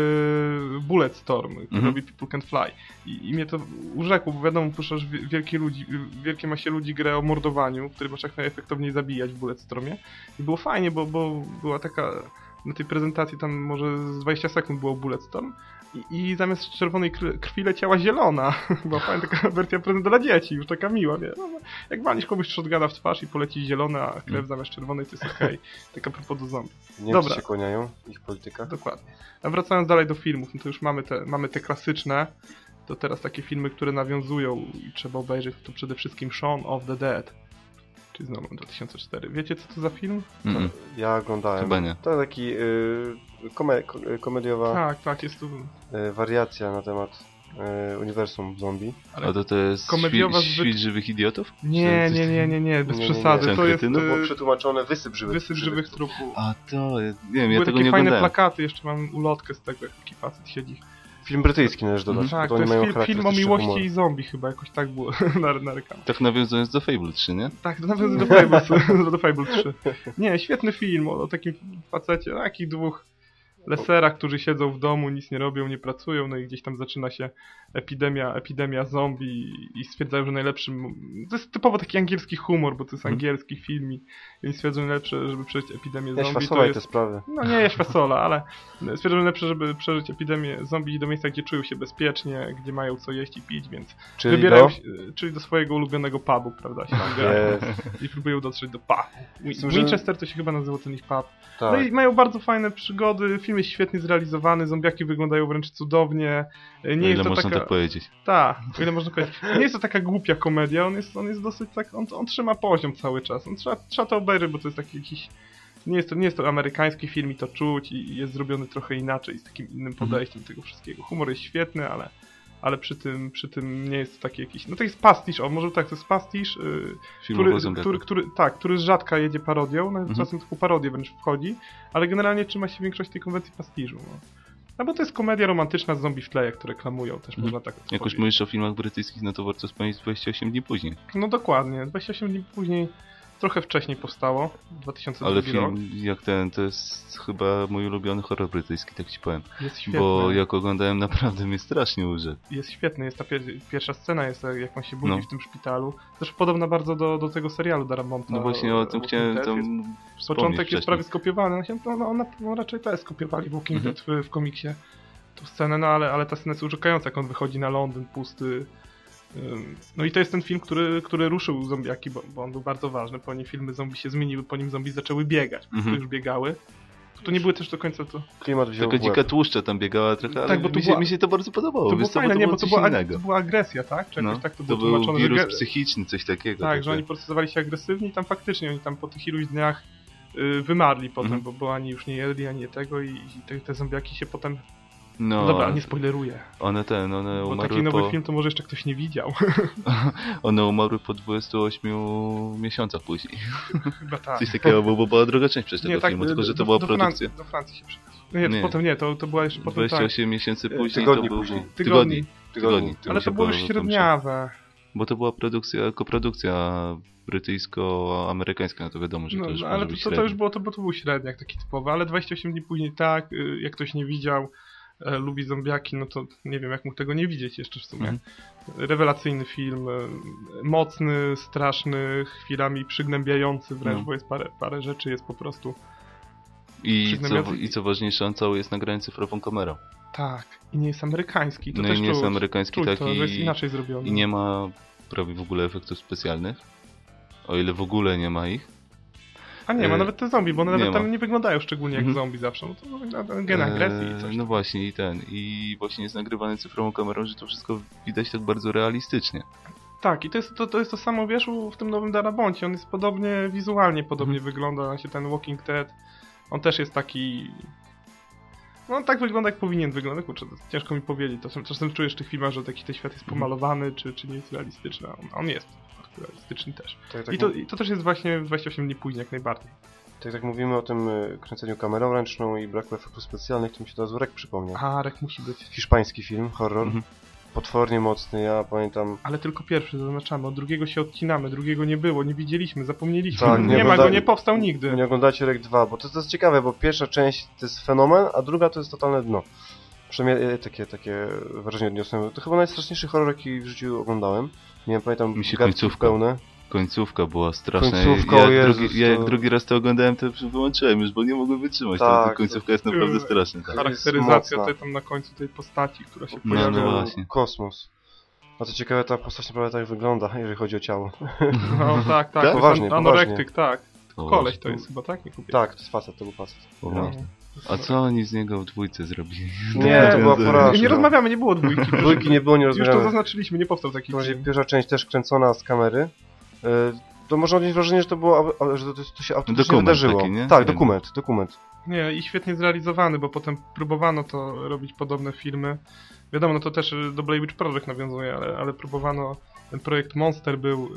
Bulletstorm, który Mhm. robi People Can Fly. I, I mnie to urzekło, bo wiadomo, puszczasz wie- wielkie, ludzi, wielkie masie ludzi grę o mordowaniu, który masz jak najefektowniej zabijać w Bulletstormie. I było fajnie, bo, bo była taka... Na tej prezentacji tam może z 20 sekund było Bulletstorm i, i zamiast czerwonej kr- krwi leciała zielona. Była fajna taka wersja prezenta dla dzieci, już taka miła, wie. No, jak walisz komuś shotguna w twarz i poleci zielona, a krew Mm. zamiast czerwonej, to jest okej. Tak a propos do zombie. Niemcy Dobra. się kłaniają, ich polityka. Dokładnie. A wracając dalej do filmów, no to już mamy te, mamy te klasyczne, to teraz takie filmy, które nawiązują i trzeba obejrzeć, to przede wszystkim Shaun of the Dead. Czyli znowu 2004. Wiecie co to za film? Mm-mm. Ja oglądałem. Chyba nie. To taki y, kome, ko- komediowa Tak, tak, jest tu... y, wariacja na temat y, uniwersum zombie. Ale A to to jest komediowa świt, zbyt- świt żywych idiotów? Nie, Czy- nie, nie, nie, nie, bez Nie, nie, nie. przesady. To jest? To było e, przetłumaczone wysyp żywych. wysyp żywych trupów. A to, jest- nie wiem, ja Były tego takie nie fajne oglądałem. plakaty, jeszcze mam ulotkę z tego, jak taki facet siedzi. Film brytyjski należy dodać. Mhm. Tak, to oni jest mają film, film o miłości humor. i zombie chyba, jakoś tak było na, na reklamie. Tak nawiązując do Fable 3, nie? Tak, to nawiązuje do Fable, do Fable 3. Nie, świetny film o, o takim facecie, o takich dwóch leserach, którzy siedzą w domu, nic nie robią, nie pracują, no i gdzieś tam zaczyna się epidemia, epidemia zombie i- stwierdzają, że najlepszym... To jest typowo taki angielski humor, bo to jest Mhm. angielski film i oni stwierdzą najlepsze, żeby przeżyć epidemię zombie, to świasolaj te jest... sprawy. No nie jest fasola, ale stwierdzą, że najlepsze, żeby przeżyć epidemię zombie i do miejsca, gdzie czują się bezpiecznie, gdzie mają co jeść i pić, więc Czyli wybierają do... się, czyli do swojego ulubionego pubu, prawda, się tam Jest, i próbują dotrzeć do pubu. Że- Winchester to się chyba nazywa ten ich pub. No tak. i mają bardzo fajne przygody, film jest świetnie zrealizowany, zombiaki wyglądają wręcz cudownie. Nie Nie jest to taka... tak powiedzieć. Ta, o ile można powiedzieć. Nie jest to taka głupia komedia, on jest, on jest dosyć tak, on, on trzyma poziom cały czas. On trzeba, trzeba to obejrzeć, bo to jest taki jakiś nie jest, to, nie jest to amerykański film i to czuć i jest zrobiony trochę inaczej, z takim innym Mhm. podejściem tego wszystkiego. Humor jest świetny, ale, ale przy, tym, przy tym nie jest to taki jakiś... No to jest pastisz, o może tak, to jest pastisz, yy, który, który, który, tak, który z rzadka jedzie parodią, nawet Mhm. czasem taką parodię wręcz wchodzi, ale generalnie trzyma się większość tej konwencji pastiżu. No. No bo to jest komedia romantyczna z zombie w tle, jak które reklamują, też Mhm. można tak Jak już mówisz o filmach brytyjskich, no to warto wspomnieć 28 dni później. No dokładnie, 28 dni później, trochę wcześniej powstało, 2002 Ale rok. film jak ten, to jest chyba mój ulubiony horror brytyjski, tak ci powiem. Jest świetny, Bo jak oglądałem, naprawdę mnie strasznie urzekł. jest świetny, jest ta pier pierwsza scena, jest jak on się budzi No. w tym szpitalu. Zresztą podobna bardzo do, do tego serialu Daramonta. No właśnie o tym chciałem Dead. tam Jest- Początek jest wcześniej. prawie skopiowany, no, no, no, no raczej też skopiowali Walking Mhm. Dead w, w komiksie tą scenę, no ale, ale ta scena jest urzekająca, jak on wychodzi na Londyn pusty. No i to jest ten film, który, który ruszył zombiaki, bo, bo on był bardzo ważny. Po nim filmy zombie się zmieniły, po nim zombie zaczęły biegać, Mhm. które już biegały. To nie były też do końca to. Klimat wziął łeb. dzika tłuszcza tam biegała trochę, ale Tak, bo to mi, się, była- mi się to bardzo podobało. To było fajne, nie, bo to była, innego. to była agresja, tak? Czy No, tak to to było był tłumaczone, że wirus ge- psychiczny, coś takiego. Tak, takie. że oni procesowali się agresywnie i tam faktycznie oni tam po tych iluś dniach y, wymarli potem, Mhm. bo, bo ani już nie jedli, ani tego i, i te, te zombiaki się potem... No, No, dobra, nie spoileruję, one ten, one bo umarły taki nowy po... film to może jeszcze ktoś nie widział. One umarły po 28 miesiącach później. Chyba tak. Coś takiego, bo, bo była druga część przecież tego Nie, tak, filmu, tylko że to do- była do produkcja. Francji- Do Francji się przeniósł. No nie, Nie. potem nie, to, to była jeszcze potem tak. 28 miesięcy później tygodni to był... później. Tygodni. Tygodni. Ale to było już średniawe. Bo to była produkcja, koprodukcja brytyjsko-amerykańska, no to wiadomo, że No, to już no, ale to, to, to już było, to, bo to był średniak taki typowy, ale 28 dni później tak, y, jak ktoś nie widział, e, lubi zombiaki, no to nie wiem jak mógł tego nie widzieć jeszcze w sumie. Mhm. Rewelacyjny film, e, mocny, straszny, chwilami przygnębiający wręcz, No. bo jest parę, parę rzeczy, jest po prostu I co, I co ważniejsze, on cały jest nagrany cyfrową kamerą. tak, i nie jest amerykański, to no też i nie jest czuć, amerykański czuć taki to, że jest inaczej zrobiony. i nie ma prawie w ogóle efektów specjalnych. O ile w ogóle nie ma ich. A nie, ma e, nawet te zombie, bo one nawet tam ma. nie wyglądają szczególnie jak Mhm. zombie zawsze, no to wygląda gen agresji i Eee, coś. No właśnie i ten. I właśnie jest nagrywany cyfrową kamerą, że to wszystko widać tak bardzo realistycznie. Tak, i to jest to, to, jest to samo, wiesz, w tym nowym Daraboncie. On jest podobnie, wizualnie podobnie Mhm. wygląda, on się ten Walking Dead, on też jest taki... No on tak wygląda, jak powinien wyglądać, kurczę, to ciężko mi powiedzieć. Czasem, czasem czujesz w tych filmach, że taki ten świat jest Mhm. pomalowany, czy, czy nie jest realistyczny, on, on jest realistyczny też. Tak, tak, I to, I to też jest właśnie 28 dni później, jak najbardziej. tak, tak mówimy o tym y, kręceniu kamerą ręczną i braku efektów specjalnych, to mi się od razu Rek przypomniał. A, Rek musi być. Hiszpański film, horror. Mhm. Potwornie mocny, ja pamiętam... Ale tylko pierwszy zaznaczamy, od drugiego się odcinamy, drugiego nie było, nie widzieliśmy, zapomnieliśmy. Tak, nie nie ma go, nie powstał nigdy. Nie oglądacie Rek 2, bo to, to jest ciekawe, bo pierwsza część to jest fenomen, a druga to jest totalne dno. Przynajmniej e, takie, takie wrażenie odniosłem. To chyba najstraszniejszy horror, jaki w życiu oglądałem. Nie pamiętam Mi się końcówka pełne. Końcówka była straszna. Końcówka, ja, o jak Jezus, drugi, ja jak to- drugi raz to oglądałem, to wyłączyłem już, bo nie mogłem wytrzymać. Tak, Ta końcówka jest naprawdę straszna. Tak. Charakteryzacja tej tam na końcu tej postaci, która się No, pojawia. no To właśnie. Kosmos. A co ciekawe, ta postać naprawdę tak wygląda, jeżeli chodzi o ciało. No tak, tak. Tak? to jest Poważnie, an- Anorektyk, tak. O, Koleś to jest chyba, tak? Nie kupię. Tak, to jest facet, to był facet. o, No. A co oni z niego w dwójce zrobili? Nie, to była Nie, porażka. Nie rozmawiamy, nie było dwójki. Dwójki nie było, nie Już to rozmawiamy. zaznaczyliśmy, nie powstał taki To będzie film. pierwsza część też kręcona z kamery. E, To można odnieść wrażenie, że to było, a- a- że to, to się autentycznie Dokument wydarzyło. taki, nie? Tak, Nie. dokument, dokument. Nie, i świetnie zrealizowany, bo potem próbowano to robić podobne filmy. Wiadomo, no to też y, do Blair Witch Project nawiązuje, ale, ale próbowano, ten projekt Monster był,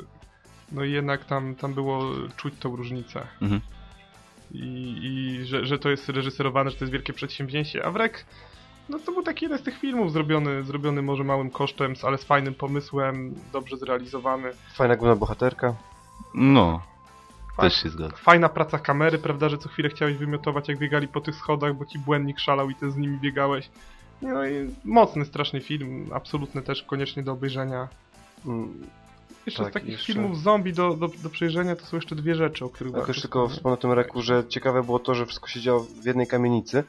no i jednak tam, tam było czuć tą różnicę. Mhm. I, i że, że to jest reżyserowane, że to jest wielkie przedsięwzięcie. A Wrek, no to był taki jeden z tych filmów zrobiony, zrobiony może małym kosztem, ale z fajnym pomysłem, dobrze zrealizowany. Fajna główna bohaterka. No, też się zgadza. Fajna praca kamery, prawda, że co chwilę chciałeś wymiotować, jak biegali po tych schodach, bo ci błędnik szalał i ty z nimi biegałeś. No i mocny, straszny film, absolutny też, koniecznie do obejrzenia. Jeszcze Tak, z takich jeszcze- filmów zombie do, do, do przejrzenia to są jeszcze dwie rzeczy, o których warto już tylko wspomnę o tym reku, że ciekawe było to, że wszystko się działo w jednej kamienicy.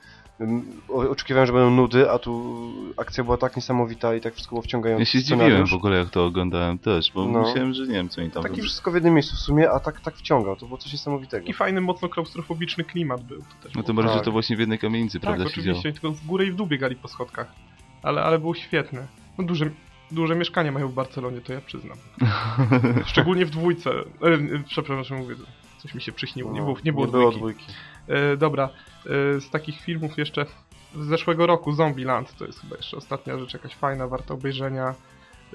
Oczekiwałem, że będą nudy, a tu akcja była tak niesamowita i tak wszystko było wciągające. Ja się zdziwiłem w ogóle jak to oglądałem też, bo No. myślałem, że nie wiem co oni tam Taki robią. Wszystko w jednym miejscu w sumie, a tak, tak wciągał. To było coś niesamowitego. Taki fajny, mocno klaustrofobiczny klimat był. To też No to bardziej, Tak. że to właśnie w jednej kamienicy, Tak, prawda, się działo. oczywiście, tylko w górę i w dół biegali po schodkach. Ale, ale było świetne. No duże, duże mieszkanie mają w Barcelonie, to ja przyznam. Szczególnie w dwójce. E, przepraszam, mówię, coś mi się przyśniło. Nie było, nie było nie było dwójki. dwójki. E, dobra, e, z takich filmów jeszcze z zeszłego roku Zombieland, to jest chyba jeszcze ostatnia rzecz jakaś fajna, warta obejrzenia.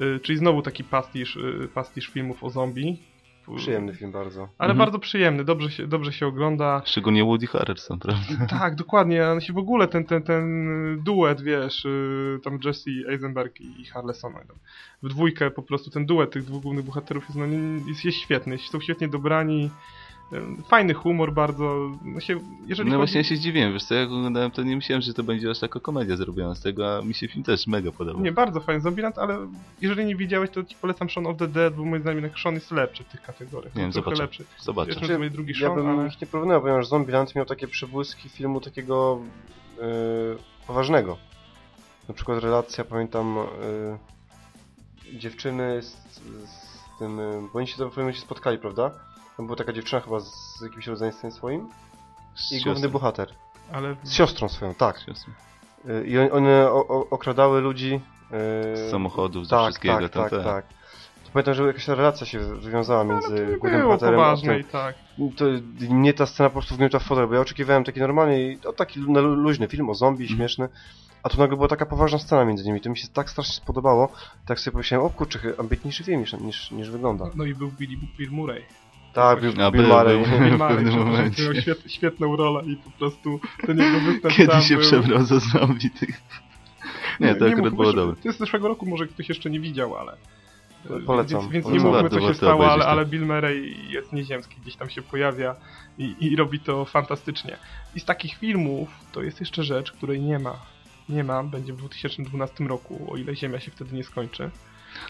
E, czyli znowu taki pastisz, e, pastisz filmów o zombie. Przyjemny film bardzo. Ale Mhm. bardzo przyjemny, dobrze się, dobrze się ogląda. Szczególnie Woody Harrelson, prawda? Tak, dokładnie. On się w ogóle ten, ten, ten duet, wiesz, y, tam Jesse Eisenberg i Harlesona. Tam, w dwójkę po prostu ten duet tych dwóch głównych bohaterów jest, no, jest, jest świetny. Są świetnie dobrani. Fajny humor bardzo. No się, jeżeli No chodzi... właśnie ja się zdziwiłem, wiesz co, jak oglądałem to nie myślałem, że to będzie aż taka komedia zrobiona z tego, a mi się film też mega podobał. Nie, bardzo fajny Zombieland, ale jeżeli nie widziałeś, to ci polecam Shaun of the Dead, bo moim zdaniem Sean jest lepszy w tych kategoriach. Nie wiem, Trochę zobaczę. lepszy. Zobaczę. Jeszcze będzie drugi Ja Sean, bym ale... ich nie porównywał, ponieważ Zombieland miał takie przebłyski filmu takiego yy, poważnego. Na przykład relacja, pamiętam, yy, dziewczyny z, z tym, yy, bo oni się to w pewnym momencie spotkali, prawda? Tam była taka dziewczyna chyba z jakimś rodzeństwem swoim Z i siostrą. główny bohater. ale... Z siostrą swoją, tak. Z siostrą. Yy, I on, one o, o, okradały ludzi... Yy, Z samochodów, ze tak, wszystkiego tak, tam, tak, tak. tak. To pamiętam, że jakaś relacja się wywiązała między Nie głównym było bohaterem a tym. tak. To mnie ta scena po prostu wgniota w fotel, bo ja oczekiwałem taki normalnie, o, taki lu- lu- luźny film o zombie, Mhm. śmieszny, a tu nagle była taka poważna scena między nimi. To mi się tak strasznie spodobało, tak sobie pomyślałem, o kurczę, chyba ambitniejszy film niż, niż, niż wygląda. No i był Billy, Bill Murray. Tak, Bill, A, Bill Murray. Bill W Murray, pewnym przepraszam, momencie. miał świet, świetną rolę i po prostu ten jego występ Kiedy się był... przebrał za zombie tych. Nie, to akurat mów, było dobre. To jest z zeszłego roku, może ktoś jeszcze nie widział, ale... Polecam. Więc, więc nie Polecam. mówmy, Warto, co się stało, ale, ale Bill Murray jest nieziemski, gdzieś tam się pojawia i, i robi to fantastycznie. I z takich filmów to jest jeszcze rzecz, której nie ma. Nie ma, będzie w 2012 roku, o ile Ziemia się wtedy nie skończy.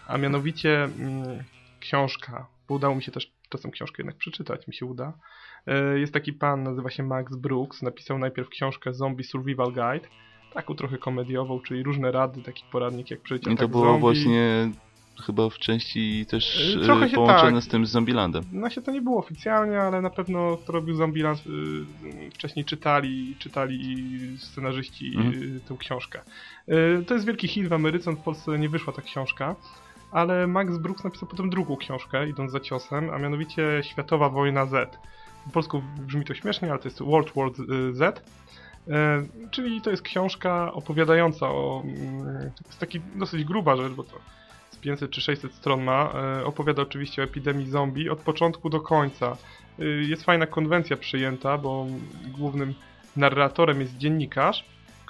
A mianowicie mm, książka, bo udało mi się też czasem książkę jednak przeczytać, mi się uda. E, Jest taki pan, nazywa się Max Brooks, napisał najpierw książkę Zombie Survival Guide, taką trochę komediową, czyli różne rady, taki poradnik jak przeżyć I to było zombie. właśnie chyba w części też Y, e, trochę połączone tak. z tym z Zombielandem. No się to nie było oficjalnie, ale na pewno to robił Zombieland. Wcześniej czytali, czytali scenarzyści y, tę książkę. To jest wielki hit w Ameryce, w Polsce nie wyszła ta książka. Ale Max Brooks napisał potem drugą książkę, idąc za ciosem, a mianowicie Światowa Wojna Z. Po polsku brzmi to śmiesznie, ale to jest World War Z. E, Czyli to jest książka opowiadająca o. mm, jest taki dosyć gruba rzecz, bo to z 500 czy 600 stron ma. E, Opowiada oczywiście o epidemii zombie od początku do końca. E, Jest fajna konwencja przyjęta, bo głównym narratorem jest dziennikarz,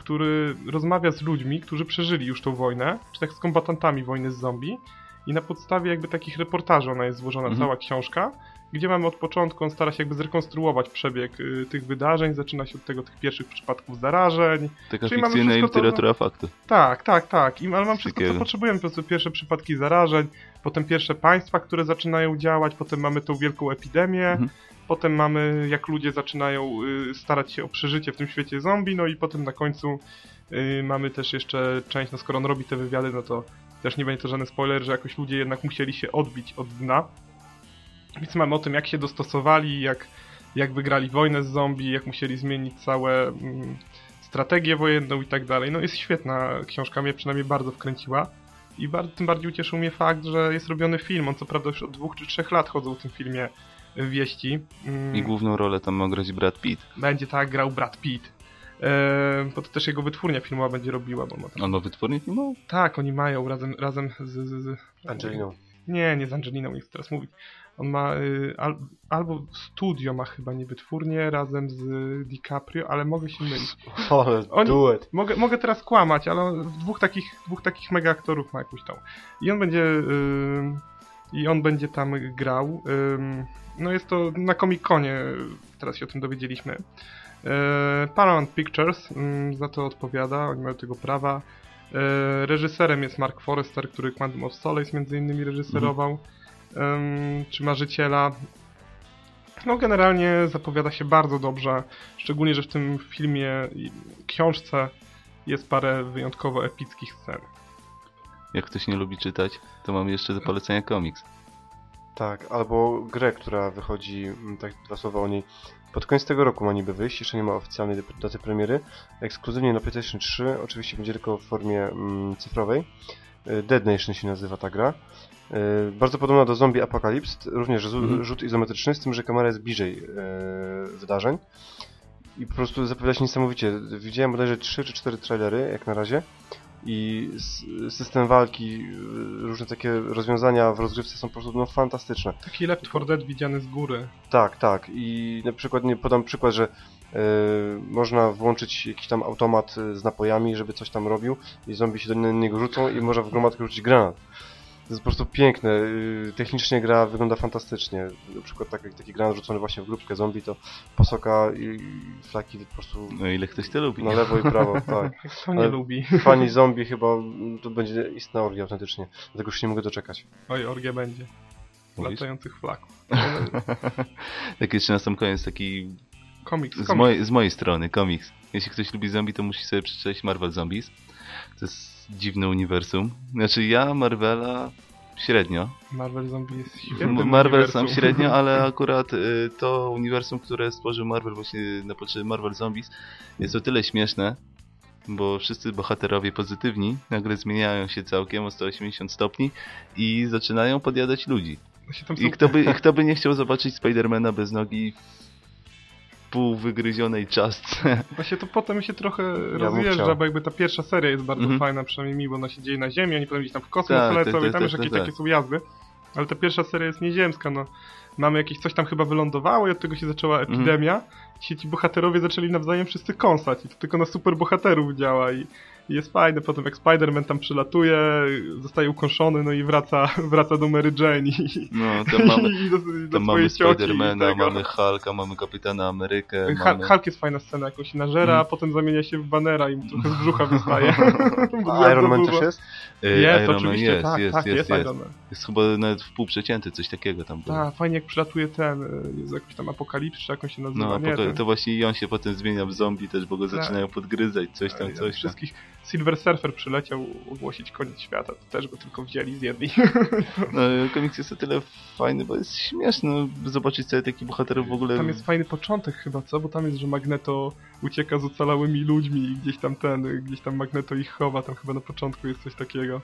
który rozmawia z ludźmi, którzy przeżyli już tą wojnę, czy tak z kombatantami wojny z zombie. I na podstawie jakby takich reportaży ona jest złożona, Mhm. cała książka, gdzie mamy od początku, on stara się jakby zrekonstruować przebieg y, tych wydarzeń, zaczyna się od tego tych pierwszych przypadków zarażeń, Taka Czyli mamy fikcyjna wszystko to- literatura faktu. tak, tak, tak. I, ale mam wszystko, co potrzebujemy. Po prostu pierwsze przypadki zarażeń, potem pierwsze państwa, które zaczynają działać, potem mamy tą wielką epidemię, Mhm. Potem mamy jak ludzie zaczynają y, starać się o przeżycie w tym świecie zombie, no i potem na końcu y, mamy też jeszcze część, no skoro on robi te wywiady, no to też nie będzie to żaden spoiler, że jakoś ludzie jednak musieli się odbić od dna. Więc mamy o tym, jak się dostosowali, jak, jak wygrali wojnę z zombie, jak musieli zmienić całe mm, strategię wojenną i tak dalej. No jest świetna książka, mnie przynajmniej bardzo wkręciła. I bar- tym bardziej ucieszył mnie fakt, że jest robiony film. On co prawda już od dwóch czy trzech lat chodzą w tym filmie wieści. Mm, I główną rolę tam ma grać Brad Pitt. Będzie tak grał Brad Pitt. Eee, bo to też jego wytwórnia filmowa będzie robiła, bo ma tam... On ma wytwórnię filmową? Tak, oni mają razem, razem z, z, z... Angeliną. Nie, nie z Angeliną, nie chcę teraz mówić. On ma y, al, albo studio ma chyba nie wytwórnię razem z DiCaprio, ale mogę się mylić. Ale Oni- duet. Mogę, mogę teraz kłamać, ale dwóch takich, dwóch takich mega aktorów ma jakąś tą. I on będzie ym, i on będzie tam grał. No jest to na Comic Conie, teraz się o tym dowiedzieliśmy. E, Paramount Pictures za to odpowiada, oni mają tego prawa. E, reżyserem jest Mark Forrester, który Quantum of Solace między innymi reżyserował. Ym, czy Marzyciela. No generalnie zapowiada się bardzo dobrze, szczególnie, że w tym filmie książce jest parę wyjątkowo epickich scen. Jak ktoś nie lubi czytać, to mamy jeszcze do polecenia komiks. Tak, albo grę, która wychodzi, mm, tak dwa słowa o niej. Pod koniec tego roku ma niby wyjść, jeszcze nie ma oficjalnej daty premiery. Ekskluzywnie na PlayStation 3, oczywiście będzie tylko w formie mm, cyfrowej. Y, Dead Nation się nazywa ta gra. Y, Bardzo podobna do Zombie Apocalypse, również zu- Mhm. rzut izometryczny, z tym, że kamera jest bliżej y, wydarzeń. i po prostu zapowiada się niesamowicie. Widziałem bodajże 3 czy 4 trailery, jak na razie. I system walki, y, różne takie rozwiązania w rozgrywce są po prostu no, fantastyczne. Taki Left 4 Dead widziany z góry. Tak, tak. I na przykład, nie podam przykład, że e, można włączyć jakiś tam automat e, z napojami, żeby coś tam robił i zombie się do niego rzucą i można w gromadkę rzucić granat. To jest po prostu piękne. y, Technicznie gra wygląda fantastycznie. Na przykład taki, taki granat rzucony właśnie w grupkę zombie, to posoka i, flaki po prostu No ile ktoś to lubi. na lewo i prawo, tak. Kto nie Ale- lubi? Fani zombie chyba, mm, to będzie istna orgia autentycznie. Dlatego już nie mogę doczekać. Oj, orgia będzie. Mówisz? Latających flaków. tak jeszcze na sam koniec taki Komiks, z, komiks. mojej, z mojej strony komiks. Jeśli ktoś lubi zombie, to musi sobie przeczytać Marvel Zombies. To jest dziwne uniwersum. Znaczy ja Marvela średnio. Marvel Zombie jest świetnym Marvel sam średnio, ale akurat y, to uniwersum, które stworzył Marvel właśnie na potrzeby Marvel Zombies jest o tyle śmieszne, bo wszyscy bohaterowie pozytywni nagle zmieniają się całkiem o 180 stopni i zaczynają podjadać ludzi. I kto by, kto by nie chciał zobaczyć Spidermana bez nogi w półwygryzionej czaszce? Właśnie to potem się trochę bym rozjeżdża, bo jakby ta pierwsza seria jest bardzo Mhm. fajna, przynajmniej mi, bo ona się dzieje na Ziemi, oni potem gdzieś tam w kosmos Tak, lecą i tam już jakieś tak, takie tak. są jazdy. Ale ta pierwsza seria jest nieziemska, no. Mamy jakieś coś tam chyba wylądowało i od tego się zaczęła Mhm. epidemia. I się ci bohaterowie zaczęli nawzajem wszyscy kąsać i to tylko na super bohaterów działa i, i jest fajne. Potem jak Spider-Man tam przylatuje, zostaje ukąszony, no i wraca, wraca do Mary Jane i, No, tam mamy, i do, i do tam swojej mamy Spidermana, mamy Hulka, mamy Kapitana Amerykę, Ha- mamy... Hulk jest fajna scena, jak on się nażera, Mhm. a potem zamienia się w banera i mu trochę z brzucha wystaje. Iron Man też jest? Ej, Jest, Iron oczywiście, jest, tak, jest, tak, jest, jest, jest. Iron Man. Jest chyba nawet w pół przecięty, coś takiego tam było. Tak, fajnie jak przylatuje ten, y, jest jakiś tam apokalips, czy jak on się nazywa, No, nie? ten- to właśnie i on się potem zmienia w zombie też, bo go Tak. zaczynają podgryzać, coś tam, Ja coś tam. Wszystkich. Silver Surfer przyleciał ogłosić koniec świata, to też go tylko wzięli, zjedli. No, komiks jest o tyle fajny, bo jest śmieszny, zobaczyć sobie takich bohaterów w ogóle... Tam jest fajny początek chyba, co? Bo tam jest, że Magneto ucieka z ocalałymi ludźmi i gdzieś tam ten, gdzieś tam Magneto ich chowa, tam chyba na początku jest coś takiego.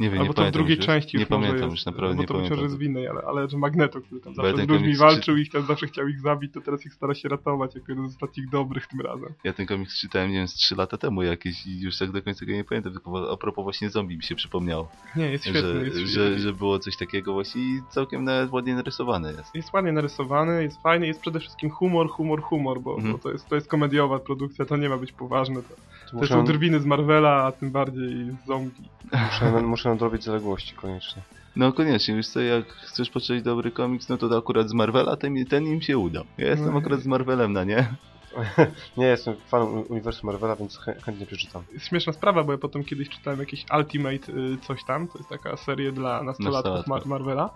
Nie wiem, Albo nie to w drugiej już, części Nie już może pamiętam już, naprawdę bo nie to pamiętam. jest w innej, ale, ale że Magneto, który tam Bo ja zawsze z ludźmi walczył i tam zawsze chciał ich zabić, to teraz ich stara się ratować jako jeden z ostatnich dobrych tym razem. Ja ten komiks czytałem, nie wiem, z 3 lata temu jakieś i już tak do końca go nie pamiętam, tylko a propos właśnie zombie mi się przypomniało, Nie, jest świetny. że, jest, że, że było coś takiego właśnie i całkiem nawet ładnie narysowane jest. jest ładnie narysowany, jest fajny, jest przede wszystkim humor, humor, humor, bo, Mhm. bo to, jest, to jest komediowa produkcja, to nie ma być poważne. To, To to muszę, są drwiny z Marvela, a tym bardziej z zombie. muszę, muszę nadrobić zaległości koniecznie. No koniecznie, wiesz co, jak chcesz poczytać dobry komiks, no to akurat z Marvela ten, ten im się udał. Ja jestem No. akurat z Marvelem, na nie? Nie jestem fanem uni- uniwersum Marvela, więc chę, chętnie przeczytam. Jest śmieszna sprawa, bo ja potem kiedyś czytałem jakiś Ultimate y, coś tam, to jest taka seria dla nastolatków Mar Nastolatków. Marvela.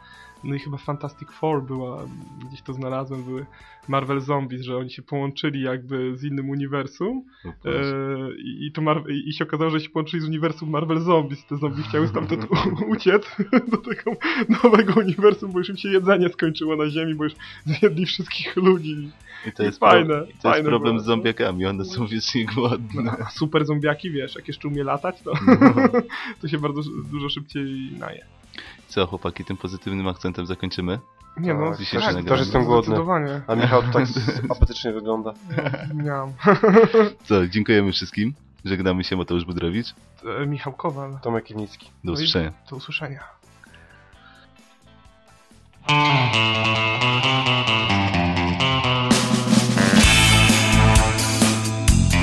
No i chyba Fantastic Four była, gdzieś to znalazłem, były Marvel Zombies, że oni się połączyli jakby z innym uniwersum O e, i, to Mar- i się okazało, że się połączyli z uniwersum Marvel Zombies. Te zombie chciały stamtąd uciec do tego nowego uniwersum, bo już im się jedzenie skończyło na ziemi, bo już zjedli wszystkich ludzi. I to jest, fajne, pro, i to jest fajne problem było. z zombiakami, one są wiecznie głodne. No, super zombiaki, wiesz, jak jeszcze umie latać, to, to się bardzo dużo szybciej naje. Co chłopaki, tym pozytywnym akcentem zakończymy? Nie no, Tak, dzisiejsze tak, też jestem głodny. A Michał to tak apetycznie wygląda. Miałam. Co, dziękujemy wszystkim. Żegnamy się, Mateusz Budrowicz. E, Michał Kowal. Tomek Kiwnicki. Do No i usłyszenia. Do usłyszenia.